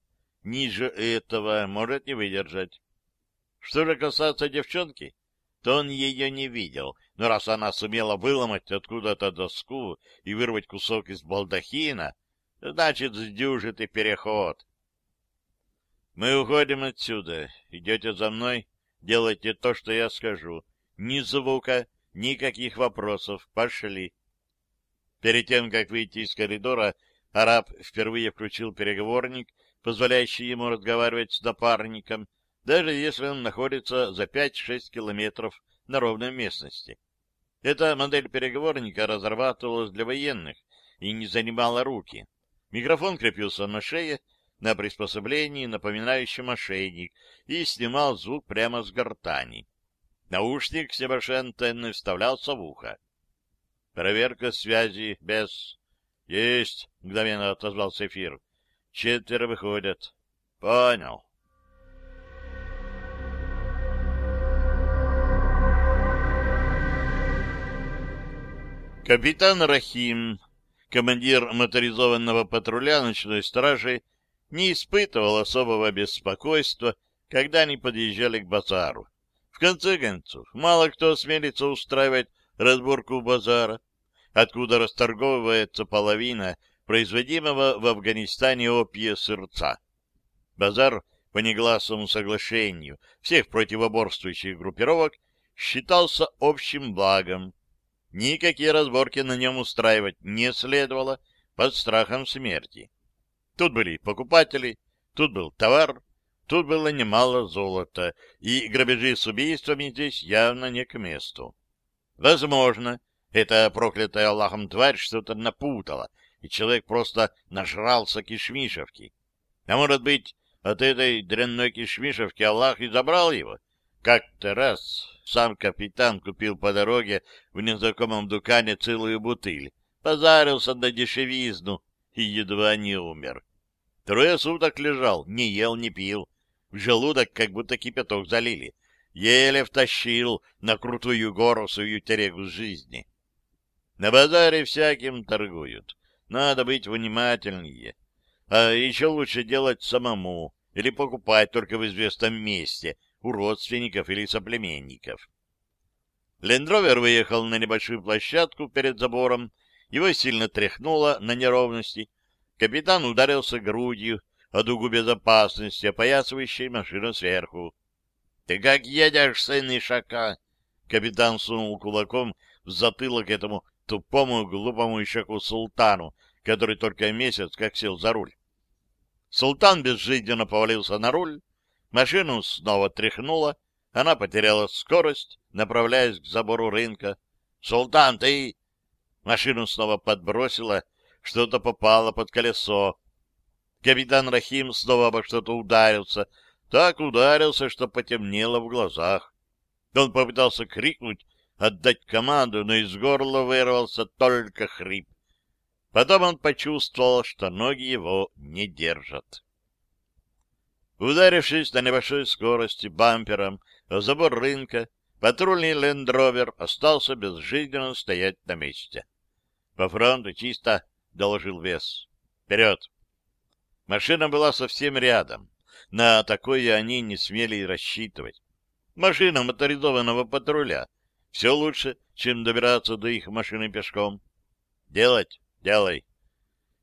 Ниже этого может не выдержать. Что же касается девчонки, то он ее не видел, но раз она сумела выломать откуда-то доску и вырвать кусок из балдахина, значит, сдюжит и переход. Мы уходим отсюда. Идете за мной, делайте то, что я скажу. Ни звука, никаких вопросов. Пошли. Перед тем, как выйти из коридора, араб впервые включил переговорник, позволяющий ему разговаривать с напарником, даже если он находится за 5-6 километров на ровной местности. Эта модель переговорника разрабатывалась для военных и не занимала руки. Микрофон крепился на шее, на приспособлении, напоминающем ошейник, и снимал звук прямо с гортани. Наушник с небольшой антенной вставлялся в ухо. Проверка связи без... Есть, мгновенно отозвался эфир. Четверо выходят. Понял. Капитан Рахим, командир моторизованного патруля ночной стражи, не испытывал особого беспокойства, когда они подъезжали к базару. В конце концов, мало кто осмелится устраивать разборку базара, откуда расторговывается половина производимого в Афганистане опия сырца. Базар по негласному соглашению всех противоборствующих группировок считался общим благом. Никакие разборки на нем устраивать не следовало под страхом смерти. Тут были покупатели, тут был товар, тут было немало золота, и грабежи с убийствами здесь явно не к месту. Возможно, эта проклятая Аллахом тварь что-то напутала, и человек просто нажрался кишмишевки. А может быть, от этой дрянной кишмишевки Аллах и забрал его? Как-то раз сам капитан купил по дороге в незнакомом дукане целую бутыль, позарился на дешевизну и едва не умер. Трое суток лежал, не ел, не пил. В желудок как будто кипяток залили. Еле втащил на крутую гору свою терегу жизни. На базаре всяким торгуют. Надо быть внимательнее. А еще лучше делать самому или покупать только в известном месте у родственников или соплеменников. Лендровер выехал на небольшую площадку перед забором, его сильно тряхнуло на неровности. Капитан ударился грудью о дугу безопасности, опоясывающей машину сверху. — Ты как едешь, сын Ишака? Капитан сунул кулаком в затылок этому тупому, глупому ишаку султану, который только месяц как сел за руль. Султан безжизненно повалился на руль, машину снова тряхнуло, она потеряла скорость, направляясь к забору рынка. «Султан, ты...» Машину снова подбросило, что-то попало под колесо. Капитан Рахим снова обо что-то ударился, так ударился, что потемнело в глазах. Он попытался крикнуть, отдать команду, но из горла вырвался только хрип. Потом он почувствовал, что ноги его не держат. Ударившись на небольшой скорости бампером о забор рынка, патрульный лендровер остался безжизненно стоять на месте. — По фронту чисто, — доложил Вес. — Вперед! Машина была совсем рядом. На такое они не смели рассчитывать. Машина моторизованного патруля. Все лучше, чем добираться до их машины пешком. Делать? Делай.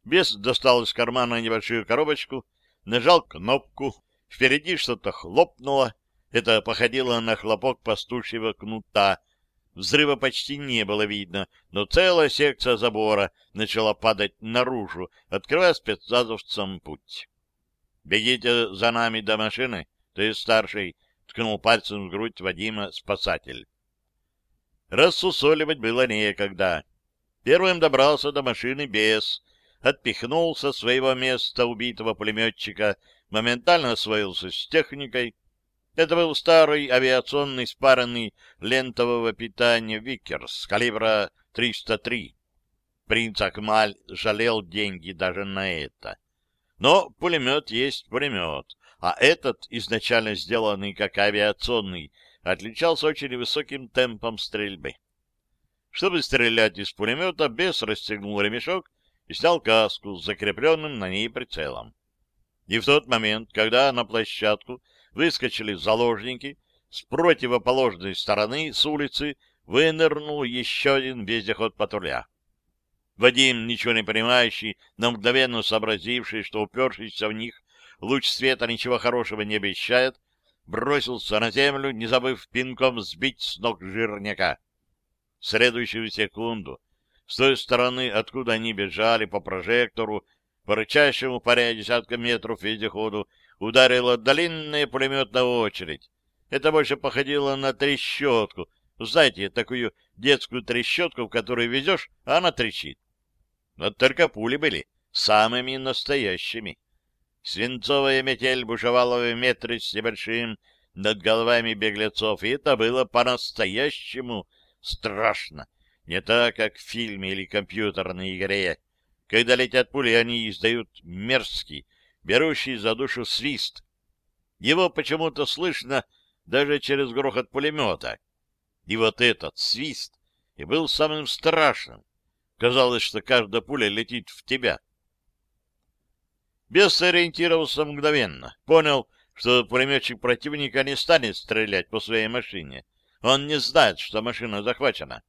Бес достал из кармана небольшую коробочку, нажал кнопку, впереди что-то хлопнуло, это походило на хлопок пастушьего кнута. Взрыва почти не было видно, но целая секция забора начала падать наружу, открывая спецназовцам путь. «Бегите за нами до машины, ты старший», — ткнул пальцем в грудь Вадима спасатель. Рассусоливать было некогда. Первым добрался до машины Бес, отпихнул со своего места убитого пулеметчика, моментально освоился с техникой. Это был старый авиационный спаренный лентового питания «Виккерс» калибра 303. Принц Акмаль жалел деньги даже на это. Но пулемет есть пулемет, а этот, изначально сделанный как авиационный, отличался очень высоким темпом стрельбы. Чтобы стрелять из пулемета, бес расстегнул ремешок и снял каску с закрепленным на ней прицелом. И в тот момент, когда на площадку выскочили заложники, с противоположной стороны, с улицы, вынырнул еще один вездеход патруля. Вадим, ничего не понимающий, но мгновенно сообразивший, что упершийся в них луч света ничего хорошего не обещает, бросился на землю, не забыв пинком сбить с ног жирняка следующую секунду с той стороны, откуда они бежали по прожектору, по рычащему паря десятка метров вездеходу, ударила длинная пулеметная очередь. Это больше походило на трещотку. Знаете, такую детскую трещотку, в которой везешь, а она трещит. Вот только пули были самыми настоящими. Свинцовая метель бушевала в метре с небольшим над головами беглецов, и это было по-настоящему страшно. Не так, как в фильме или компьютерной игре. Когда летят пули, они издают мерзкий, берущий за душу свист. Его почему-то слышно даже через грохот пулемета. И вот этот свист и был самым страшным. Казалось, что каждая пуля летит в тебя. Бес сориентировался мгновенно. Понял, что пулеметчик противника не станет стрелять по своей машине. Он не знает, что машина захвачена.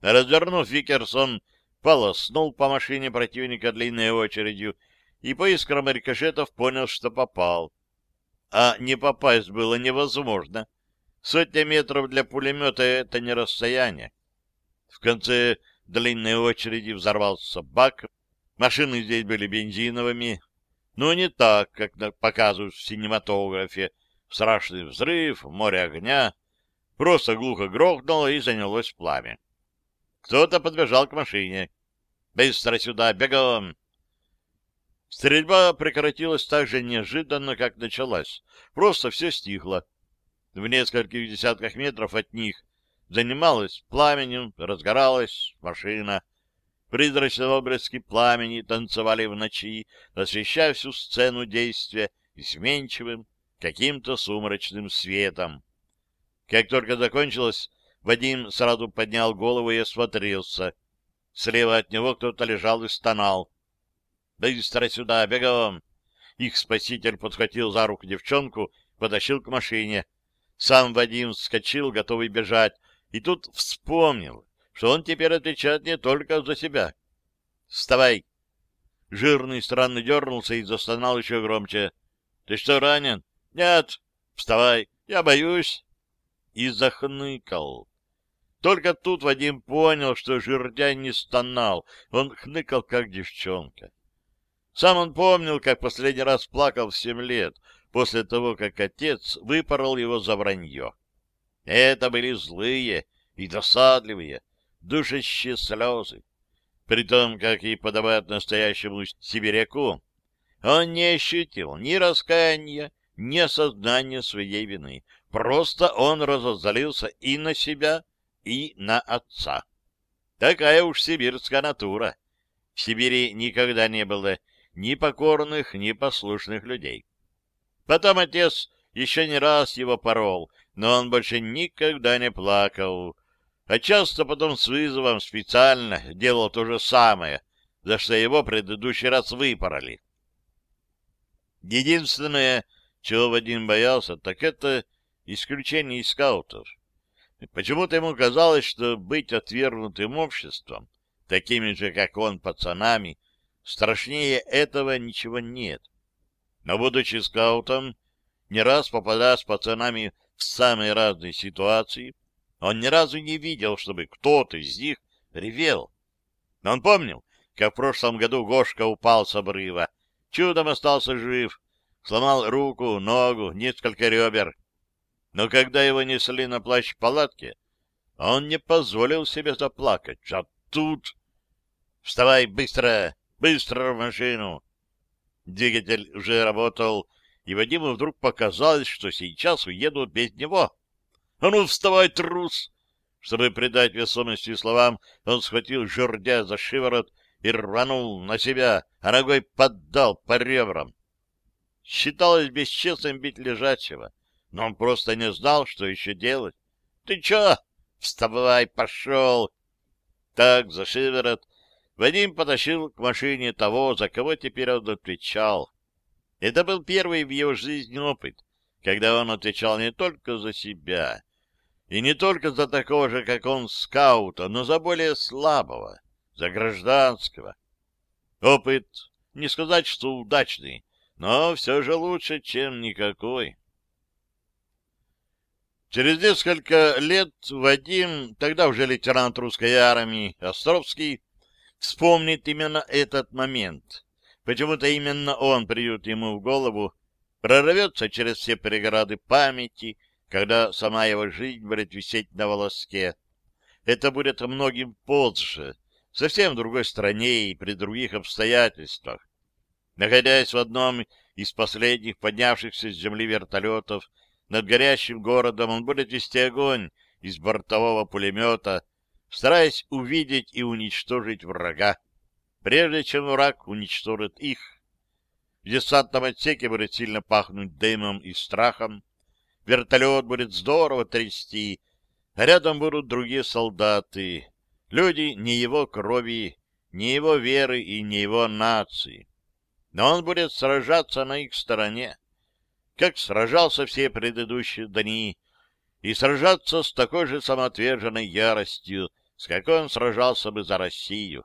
Развернув Викерсон, полоснул по машине противника длинной очередью и по искрам рикошетов понял, что попал. А не попасть было невозможно. Сотня метров для пулемета — это не расстояние. В конце длинной очереди взорвался бак. Машины здесь были бензиновыми, но не так, как показывают в синематографе. Страшный взрыв, море огня. Просто глухо грохнуло и занялось пламя. Кто-то подбежал к машине. «Быстро сюда, бегом!» Стрельба прекратилась так же неожиданно, как началась. Просто все стихло. В нескольких десятках метров от них занималась пламенем, разгоралась машина. Призрачные отблески пламени танцевали в ночи, освещая всю сцену действия и сменчивым, каким-то сумрачным светом. Как только закончилось, Вадим сразу поднял голову и осмотрелся. Слева от него кто-то лежал и стонал. «Быстро сюда, бегом!» Их спаситель подхватил за руку девчонку, потащил к машине. Сам Вадим вскочил, готовый бежать, и тут вспомнил, что он теперь отвечает не только за себя. «Вставай!» Жирный странно дернулся и застонал еще громче. «Ты что, ранен?» «Нет!» «Вставай! Я боюсь!» И захныкал. Только тут Вадим понял, что жердяй не стонал. Он хныкал, как девчонка. Сам он помнил, как последний раз плакал в семь лет, после того, как отец выпорол его за вранье. Это были злые и досадливые, душащие слезы. При том, как и подобает настоящему сибиряку, он не ощутил ни раскаяния, ни осознания своей вины. Просто он разозлился и на себя, и на отца. Такая уж сибирская натура. В Сибири никогда не было ни покорных, ни послушных людей. Потом отец еще не раз его порол, но он больше никогда не плакал, а часто потом с вызовом специально делал то же самое, за что его предыдущий раз выпороли. Единственное, чего Вадим боялся, так это исключение из скаутов. Почему-то ему казалось, что быть отвергнутым обществом, такими же, как он, пацанами, Страшнее этого ничего нет. Но, будучи скаутом, не раз попадая с пацанами в самые разные ситуации, он ни разу не видел, чтобы кто-то из них ревел. Но он помнил, как в прошлом году Гошка упал с обрыва, чудом остался жив, сломал руку, ногу, несколько ребер. Но когда его несли на плащ в палатке, он не позволил себе заплакать. А тут... «Вставай быстро!» Быстро в машину! Двигатель уже работал, и Вадиму вдруг показалось, что сейчас уедут без него. «А ну, вставай, трус!» Чтобы придать весомости словам, он схватил жердя за шиворот и рванул на себя, а ногой поддал по ребрам. Считалось бесчестным бить лежачего, но он просто не знал, что еще делать. «Ты чё? Вставай, пошел!» Так, за шиворот, Вадим потащил к машине того, за кого теперь он отвечал. Это был первый в его жизни опыт, когда он отвечал не только за себя, и не только за такого же, как он, скаута, но за более слабого, за гражданского. Опыт, не сказать, что удачный, но все же лучше, чем никакой. Через несколько лет Вадим, тогда уже лейтенант русской армии, Островский, вспомнит именно этот момент. Почему-то именно он придет ему в голову, прорвется через все преграды памяти, когда сама его жизнь будет висеть на волоске. Это будет многим позже, совсем в другой стране и при других обстоятельствах. Находясь в одном из последних поднявшихся с земли вертолетов, над горящим городом он будет вести огонь из бортового пулемета, стараясь увидеть и уничтожить врага, прежде чем враг уничтожит их. В десантном отсеке будет сильно пахнуть дымом и страхом, вертолет будет здорово трясти, а рядом будут другие солдаты, люди не его крови, не его веры и не его нации. Но он будет сражаться на их стороне, как сражался все предыдущие дни, и сражаться с такой же самоотверженной яростью, с какой он сражался бы за Россию.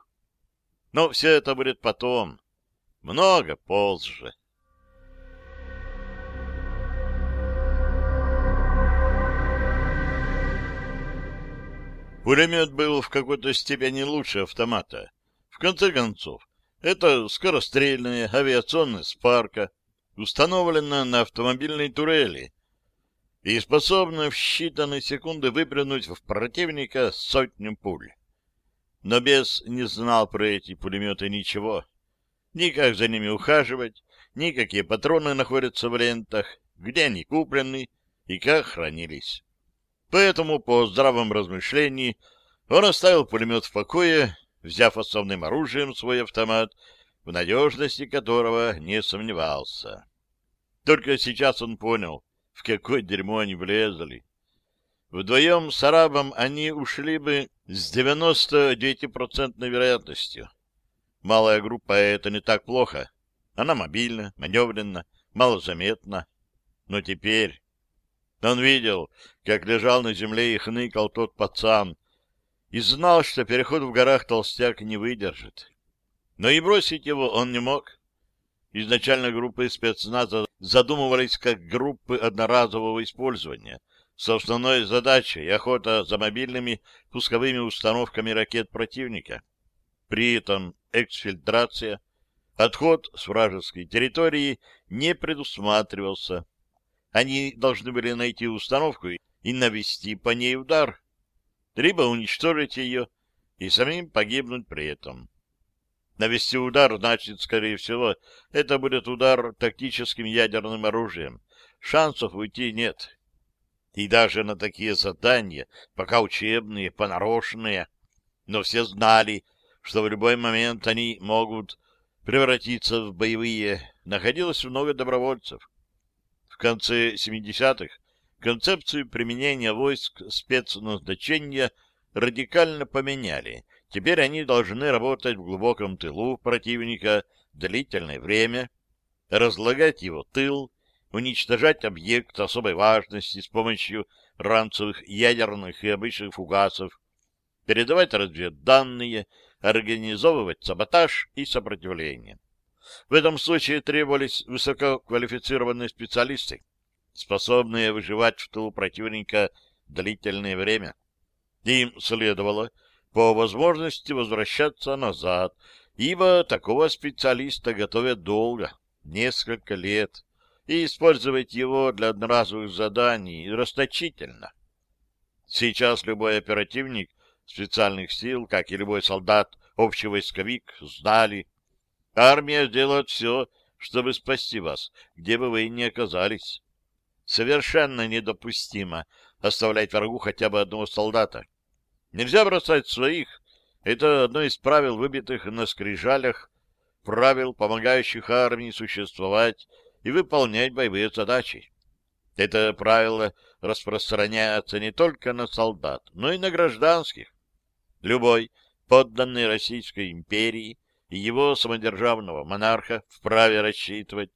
Но все это будет потом, много позже. Пулемет был в какой-то степени лучше автомата. В конце концов, это скорострельная авиационная спарка, установленная на автомобильной турели и способна в считанные секунды выплюнуть в противника сотню пуль. Но бес не знал про эти пулеметы ничего. Ни как за ними ухаживать, ни какие патроны находятся в лентах, где они куплены и как хранились. Поэтому, по здравом размышлении, он оставил пулемет в покое, взяв основным оружием свой автомат, в надежности которого не сомневался. Только сейчас он понял, в какое дерьмо они влезли. Вдвоем с арабом они ушли бы с 99% вероятностью. Малая группа — это не так плохо. Она мобильна, маневренна, малозаметна. Но теперь он видел, как лежал на земле и хныкал тот пацан, и знал, что переход в горах толстяк не выдержит. Но и бросить его он не мог. Изначально группы спецназа задумывались как группы одноразового использования с основной задачей охота за мобильными пусковыми установками ракет противника. При этом эксфильтрация, отход с вражеской территории не предусматривался. Они должны были найти установку и навести по ней удар, либо уничтожить ее и самим погибнуть при этом. Навести удар, значит, скорее всего, это будет удар тактическим ядерным оружием. Шансов уйти нет. И даже на такие задания, пока учебные, понарошенные, но все знали, что в любой момент они могут превратиться в боевые, находилось много добровольцев. В конце 70-х концепцию применения войск спецназначения радикально поменяли. Теперь они должны работать в глубоком тылу противника длительное время, разлагать его тыл, уничтожать объект особой важности с помощью ранцевых ядерных и обычных фугасов, передавать разведданные, организовывать саботаж и сопротивление. В этом случае требовались высококвалифицированные специалисты, способные выживать в тылу противника длительное время. Им следовало по возможности возвращаться назад, ибо такого специалиста готовят долго, несколько лет, и использовать его для одноразовых заданий расточительно. Сейчас любой оперативник специальных сил, как и любой солдат, общевойсковик, знали, Армия сделает все, чтобы спасти вас, где бы вы ни оказались. Совершенно недопустимо оставлять врагу хотя бы одного солдата. Нельзя бросать своих. Это одно из правил, выбитых на скрижалях, правил, помогающих армии существовать и выполнять боевые задачи. Это правило распространяется не только на солдат, но и на гражданских. Любой подданный Российской империи и его самодержавного монарха вправе рассчитывать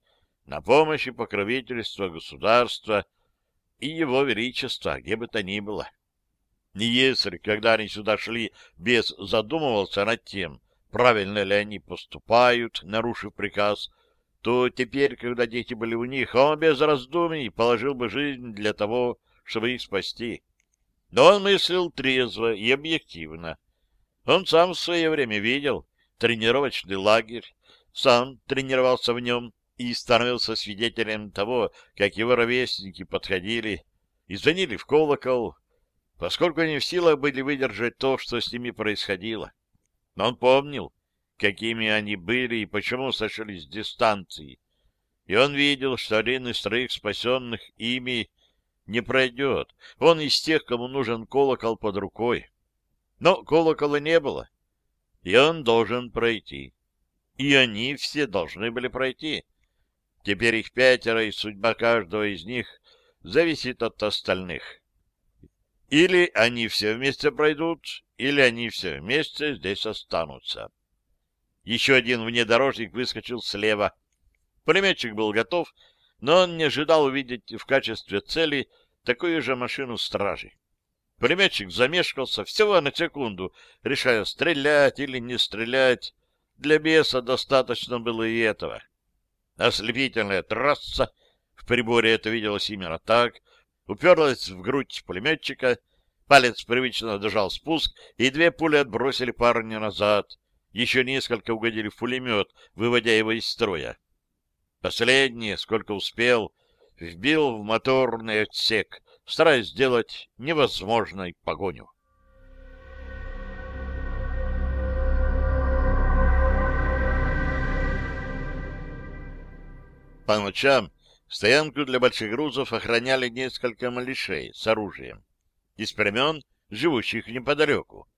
на помощь и покровительство государства и его величества, где бы то ни было. И если, когда они сюда шли, без задумывался над тем, правильно ли они поступают, нарушив приказ, то теперь, когда дети были у них, он без раздумий положил бы жизнь для того, чтобы их спасти. Но он мыслил трезво и объективно. Он сам в свое время видел, тренировочный лагерь, сам тренировался в нем и становился свидетелем того, как его ровесники подходили и звонили в колокол, поскольку они в силах были выдержать то, что с ними происходило. Но он помнил, какими они были и почему сошли с дистанции. И он видел, что один из троих спасенных ими не пройдет. Он из тех, кому нужен колокол под рукой. Но колокола не было и он должен пройти. И они все должны были пройти. Теперь их пятеро, и судьба каждого из них зависит от остальных. Или они все вместе пройдут, или они все вместе здесь останутся. Еще один внедорожник выскочил слева. Пулеметчик был готов, но он не ожидал увидеть в качестве цели такую же машину стражи. Пулеметчик замешкался всего на секунду, решая, стрелять или не стрелять. для беса достаточно было и этого. Ослепительная трасса, в приборе это виделось именно так, уперлась в грудь пулеметчика, палец привычно дожал спуск, и две пули отбросили парня назад. Еще несколько угодили в пулемет, выводя его из строя. Последнее, сколько успел, вбил в моторный отсек, стараясь сделать невозможной погоню. По ночам стоянку для больших грузов охраняли несколько малышей с оружием из племен, живущих неподалеку.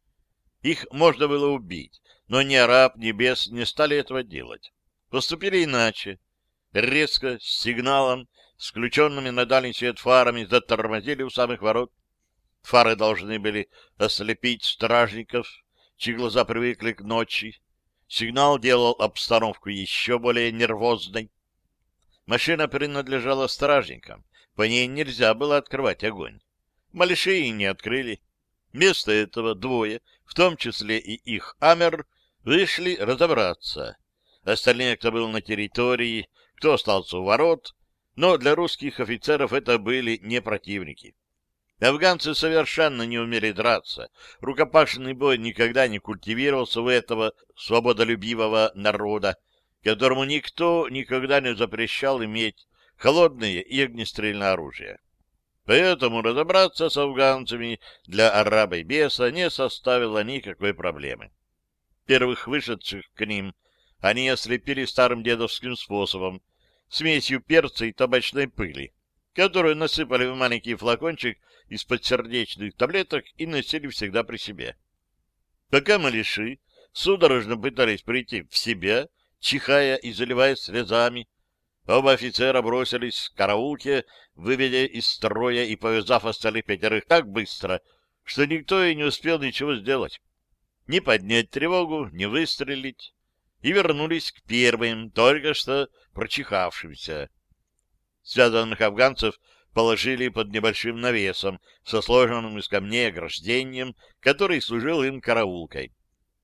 Их можно было убить, но ни араб, ни бес не стали этого делать. Поступили иначе. Резко, с сигналом, с включенными на дальний свет фарами затормозили у самых ворот. Фары должны были ослепить стражников, чьи глаза привыкли к ночи. Сигнал делал обстановку еще более нервозной. Машина принадлежала стражникам, по ней нельзя было открывать огонь. Малыши не открыли. Вместо этого двое, в том числе и их Амер, вышли разобраться. Остальные, кто был на территории, кто остался у ворот, но для русских офицеров это были не противники. Афганцы совершенно не умели драться. Рукопашный бой никогда не культивировался у этого свободолюбивого народа, которому никто никогда не запрещал иметь холодное и огнестрельное оружие. Поэтому разобраться с афганцами для араба и беса не составило никакой проблемы. Первых вышедших к ним они ослепили старым дедовским способом, смесью перца и табачной пыли, которую насыпали в маленький флакончик из-под сердечных таблеток и носили всегда при себе. Пока малыши судорожно пытались прийти в себя, чихая и заливаясь слезами. Оба офицера бросились к караулке, выведя из строя и повязав остальных пятерых так быстро, что никто и не успел ничего сделать. Не поднять тревогу, не выстрелить. И вернулись к первым, только что прочихавшимся. Связанных афганцев положили под небольшим навесом со сложенным из камней ограждением, который служил им караулкой.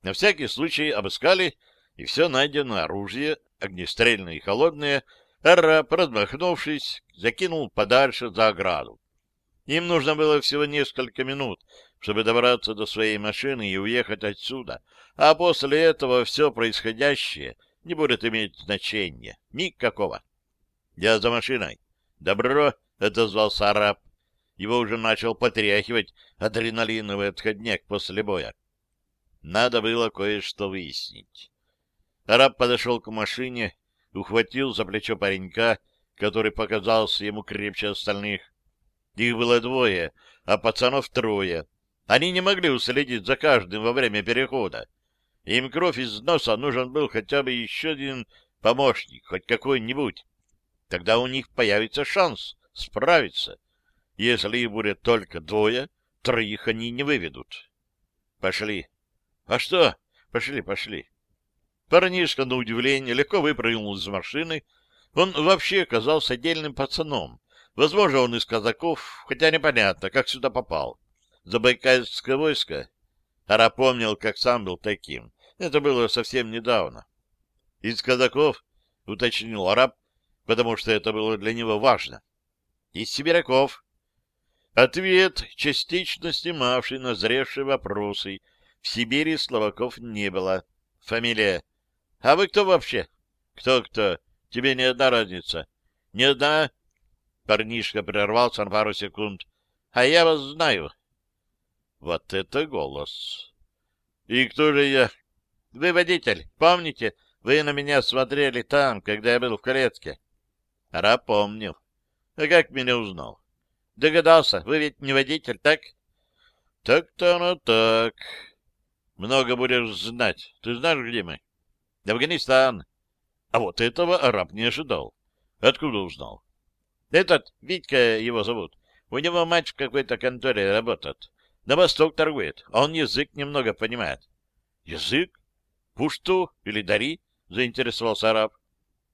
На всякий случай обыскали и все найденное оружие, огнестрельное и холодное, араб, размахнувшись, закинул подальше за ограду. Им нужно было всего несколько минут, чтобы добраться до своей машины и уехать отсюда, а после этого все происходящее не будет иметь значения. Никакого. Я за машиной. Добро, — отозвался араб. Его уже начал потряхивать адреналиновый отходняк после боя. Надо было кое-что выяснить. Араб подошел к машине, ухватил за плечо паренька, который показался ему крепче остальных. Их было двое, а пацанов трое. Они не могли уследить за каждым во время перехода. Им кровь из носа нужен был хотя бы еще один помощник, хоть какой-нибудь. Тогда у них появится шанс справиться. Если их будет только двое, троих они не выведут. Пошли. А что? Пошли, пошли. Парнишка, на удивление, легко выпрыгнул из машины. Он вообще казался отдельным пацаном. Возможно, он из казаков, хотя непонятно, как сюда попал. Забайкальское войско. Ара помнил, как сам был таким. Это было совсем недавно. Из казаков, уточнил араб, потому что это было для него важно. Из сибиряков. Ответ, частично снимавший назревшие вопросы. В Сибири словаков не было. Фамилия а вы кто вообще? Кто-кто? Тебе не одна разница. Не одна? Парнишка прервался на пару секунд. А я вас знаю. Вот это голос. И кто же я? Вы водитель, помните? Вы на меня смотрели там, когда я был в Колецке. Ра помнил. А как меня узнал? Догадался, вы ведь не водитель, так? Так-то оно так. Много будешь знать. Ты знаешь, где мы? Афганистан. А вот этого араб не ожидал. Откуда узнал? Этот, Витька его зовут. У него мать в какой-то конторе работает. На восток торгует. Он язык немного понимает. Язык? Пушту или Дари? Заинтересовался араб.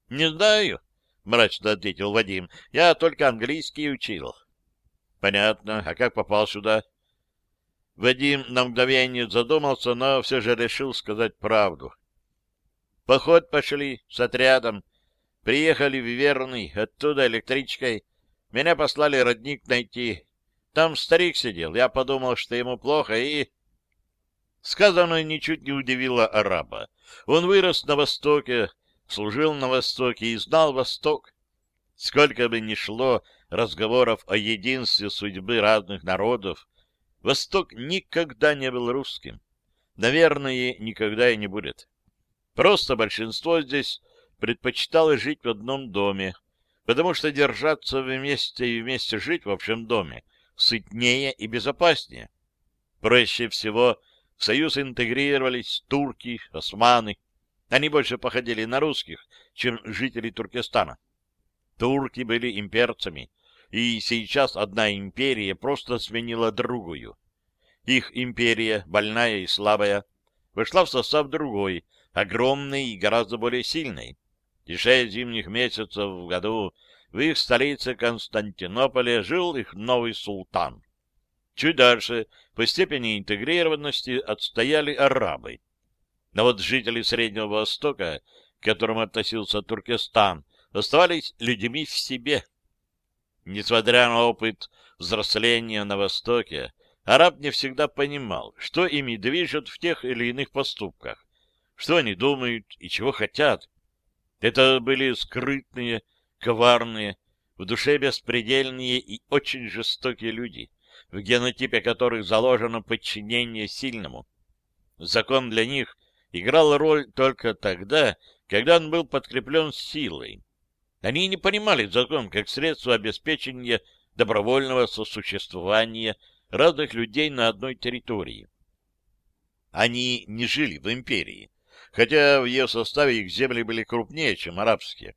Не знаю, мрачно ответил Вадим. Я только английский учил. Понятно. А как попал сюда? Вадим на мгновение задумался, но все же решил сказать правду. Поход пошли с отрядом. Приехали в Верный, оттуда электричкой. Меня послали родник найти. Там старик сидел. Я подумал, что ему плохо, и... Сказанное ничуть не удивило араба. Он вырос на Востоке, служил на Востоке и знал Восток. Сколько бы ни шло разговоров о единстве судьбы разных народов, Восток никогда не был русским. Наверное, никогда и не будет. Просто большинство здесь предпочитало жить в одном доме, потому что держаться вместе и вместе жить в общем доме сытнее и безопаснее. Проще всего в союз интегрировались турки, османы. Они больше походили на русских, чем жители Туркестана. Турки были имперцами, и сейчас одна империя просто сменила другую. Их империя, больная и слабая, вошла в состав другой, огромной и гораздо более сильной. И шесть зимних месяцев в году в их столице Константинополе жил их новый султан. Чуть дальше, по степени интегрированности, отстояли арабы. Но вот жители Среднего Востока, к которым относился Туркестан, оставались людьми в себе. Несмотря на опыт взросления на Востоке, араб не всегда понимал, что ими движет в тех или иных поступках, что они думают и чего хотят. Это были скрытные, коварные, в душе беспредельные и очень жестокие люди, в генотипе которых заложено подчинение сильному. Закон для них играл роль только тогда, когда он был подкреплен силой. Они не понимали закон как средство обеспечения добровольного сосуществования разных людей на одной территории. Они не жили в империи, хотя в ее составе их земли были крупнее, чем арабские.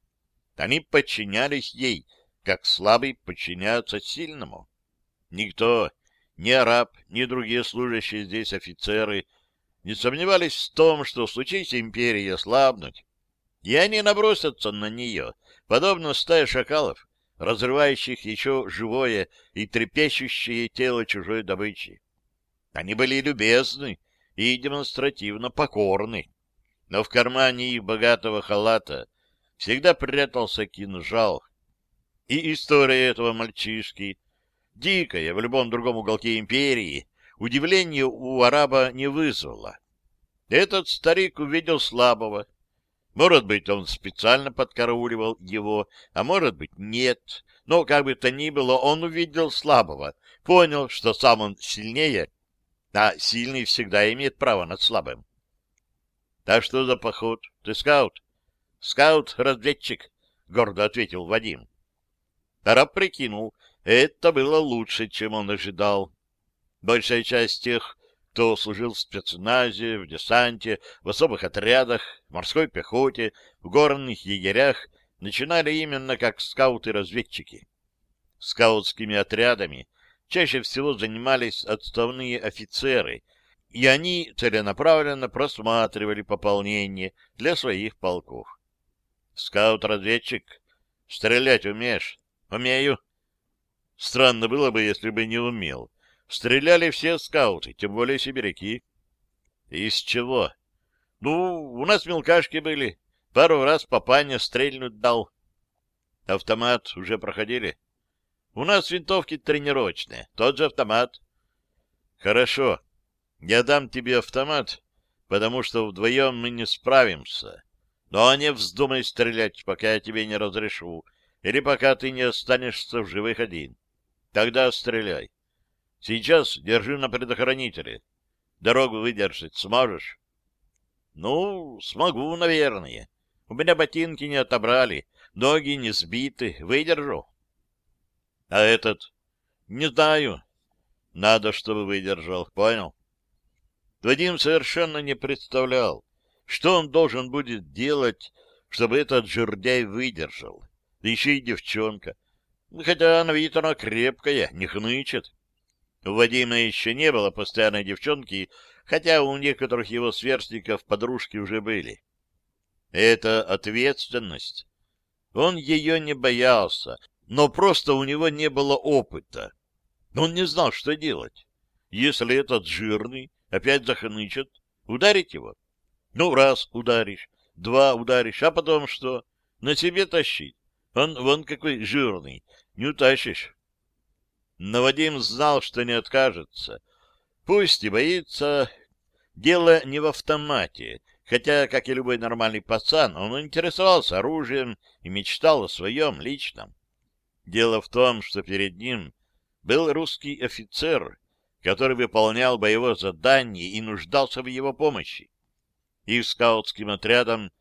Они подчинялись ей, как слабый подчиняется сильному. Никто, ни араб, ни другие служащие здесь офицеры, не сомневались в том, что случись империи ослабнуть, и они набросятся на нее, подобно стае шакалов, разрывающих еще живое и трепещущее тело чужой добычи. Они были любезны и демонстративно покорны, но в кармане их богатого халата всегда прятался кинжал. И история этого мальчишки, дикая в любом другом уголке империи, удивления у араба не вызвала. Этот старик увидел слабого, может быть, он специально подкарауливал его, а может быть, нет. Но, как бы то ни было, он увидел слабого, понял, что сам он сильнее, а сильный всегда имеет право над слабым. — А что за поход? Ты скаут? — Скаут-разведчик, — гордо ответил Вадим. Араб прикинул, это было лучше, чем он ожидал. Большая часть тех, кто служил в спецназе, в десанте, в особых отрядах, в морской пехоте, в горных егерях, начинали именно как скауты-разведчики. Скаутскими отрядами чаще всего занимались отставные офицеры, и они целенаправленно просматривали пополнение для своих полков. Скаут-разведчик, стрелять умеешь? Умею. Странно было бы, если бы не умел. Стреляли все скауты, тем более сибиряки. Из чего? Ну, у нас мелкашки были. Пару раз папаня стрельнуть дал. Автомат уже проходили? У нас винтовки тренировочные, тот же автомат. Хорошо. Я дам тебе автомат, потому что вдвоем мы не справимся. Но не вздумай стрелять, пока я тебе не разрешу, или пока ты не останешься в живых один. Тогда стреляй. Сейчас держи на предохранителе. Дорогу выдержать сможешь? Ну, смогу, наверное. У меня ботинки не отобрали, ноги не сбиты, выдержу. А этот? Не знаю. Надо, чтобы выдержал, понял? Вадим совершенно не представлял, что он должен будет делать, чтобы этот жердяй выдержал. Да еще и девчонка. Хотя на вид она крепкая, не хнычет. У Вадима еще не было постоянной девчонки, хотя у некоторых его сверстников подружки уже были. Это ответственность. Он ее не боялся, но просто у него не было опыта. Он не знал, что делать. Если этот жирный опять захнычет, ударить его. Ну, раз ударишь, два ударишь, а потом что? На себе тащить? Он вон какой жирный, не утащишь. Но Вадим знал, что не откажется. Пусть и боится. Дело не в автомате, хотя, как и любой нормальный пацан, он интересовался оружием и мечтал о своем личном. Дело в том, что перед ним был русский офицер, который выполнял боевое задание и нуждался в его помощи. Их скаутским отрядом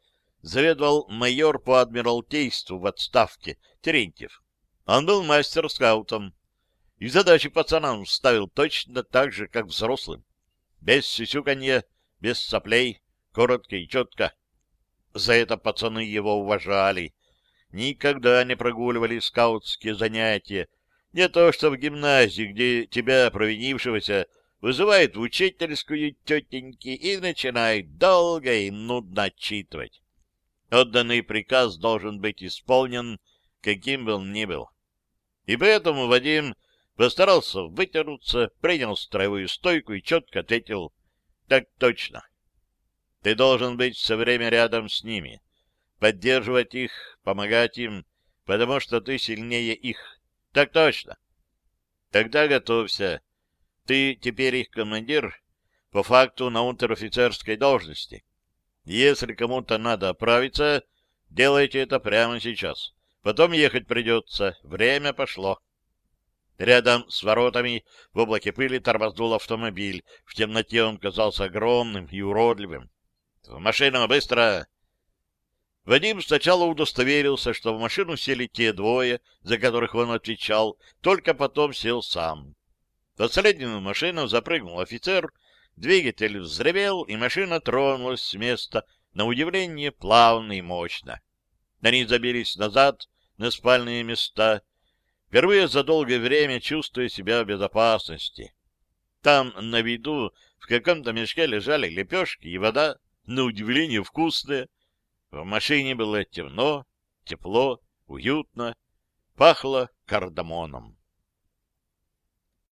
заведовал майор по адмиралтейству в отставке Терентьев. Он был мастер-скаутом, и задачи пацанам ставил точно так же, как взрослым. Без сисюканья, без соплей, коротко и четко. За это пацаны его уважали. Никогда не прогуливали скаутские занятия. Не то, что в гимназии, где тебя, провинившегося, вызывают в учительскую тетеньки и начинают долго и нудно отчитывать. Отданный приказ должен быть исполнен, каким бы он ни был. И поэтому Вадим постарался вытянуться, принял строевую стойку и четко ответил «Так точно». Ты должен быть все время рядом с ними, поддерживать их, помогать им, потому что ты сильнее их. Так точно. Тогда готовься. Ты теперь их командир по факту на унтер-офицерской должности. Если кому-то надо оправиться, делайте это прямо сейчас. Потом ехать придется. Время пошло. Рядом с воротами в облаке пыли тормознул автомобиль. В темноте он казался огромным и уродливым. В машину быстро! Вадим сначала удостоверился, что в машину сели те двое, за которых он отвечал, только потом сел сам. В последнюю машину запрыгнул офицер, двигатель взревел, и машина тронулась с места, на удивление плавно и мощно. Они забились назад на спальные места, впервые за долгое время чувствуя себя в безопасности. Там на виду в каком-то мешке лежали лепешки и вода, на удивление вкусные. В машине было темно, тепло, уютно, пахло кардамоном.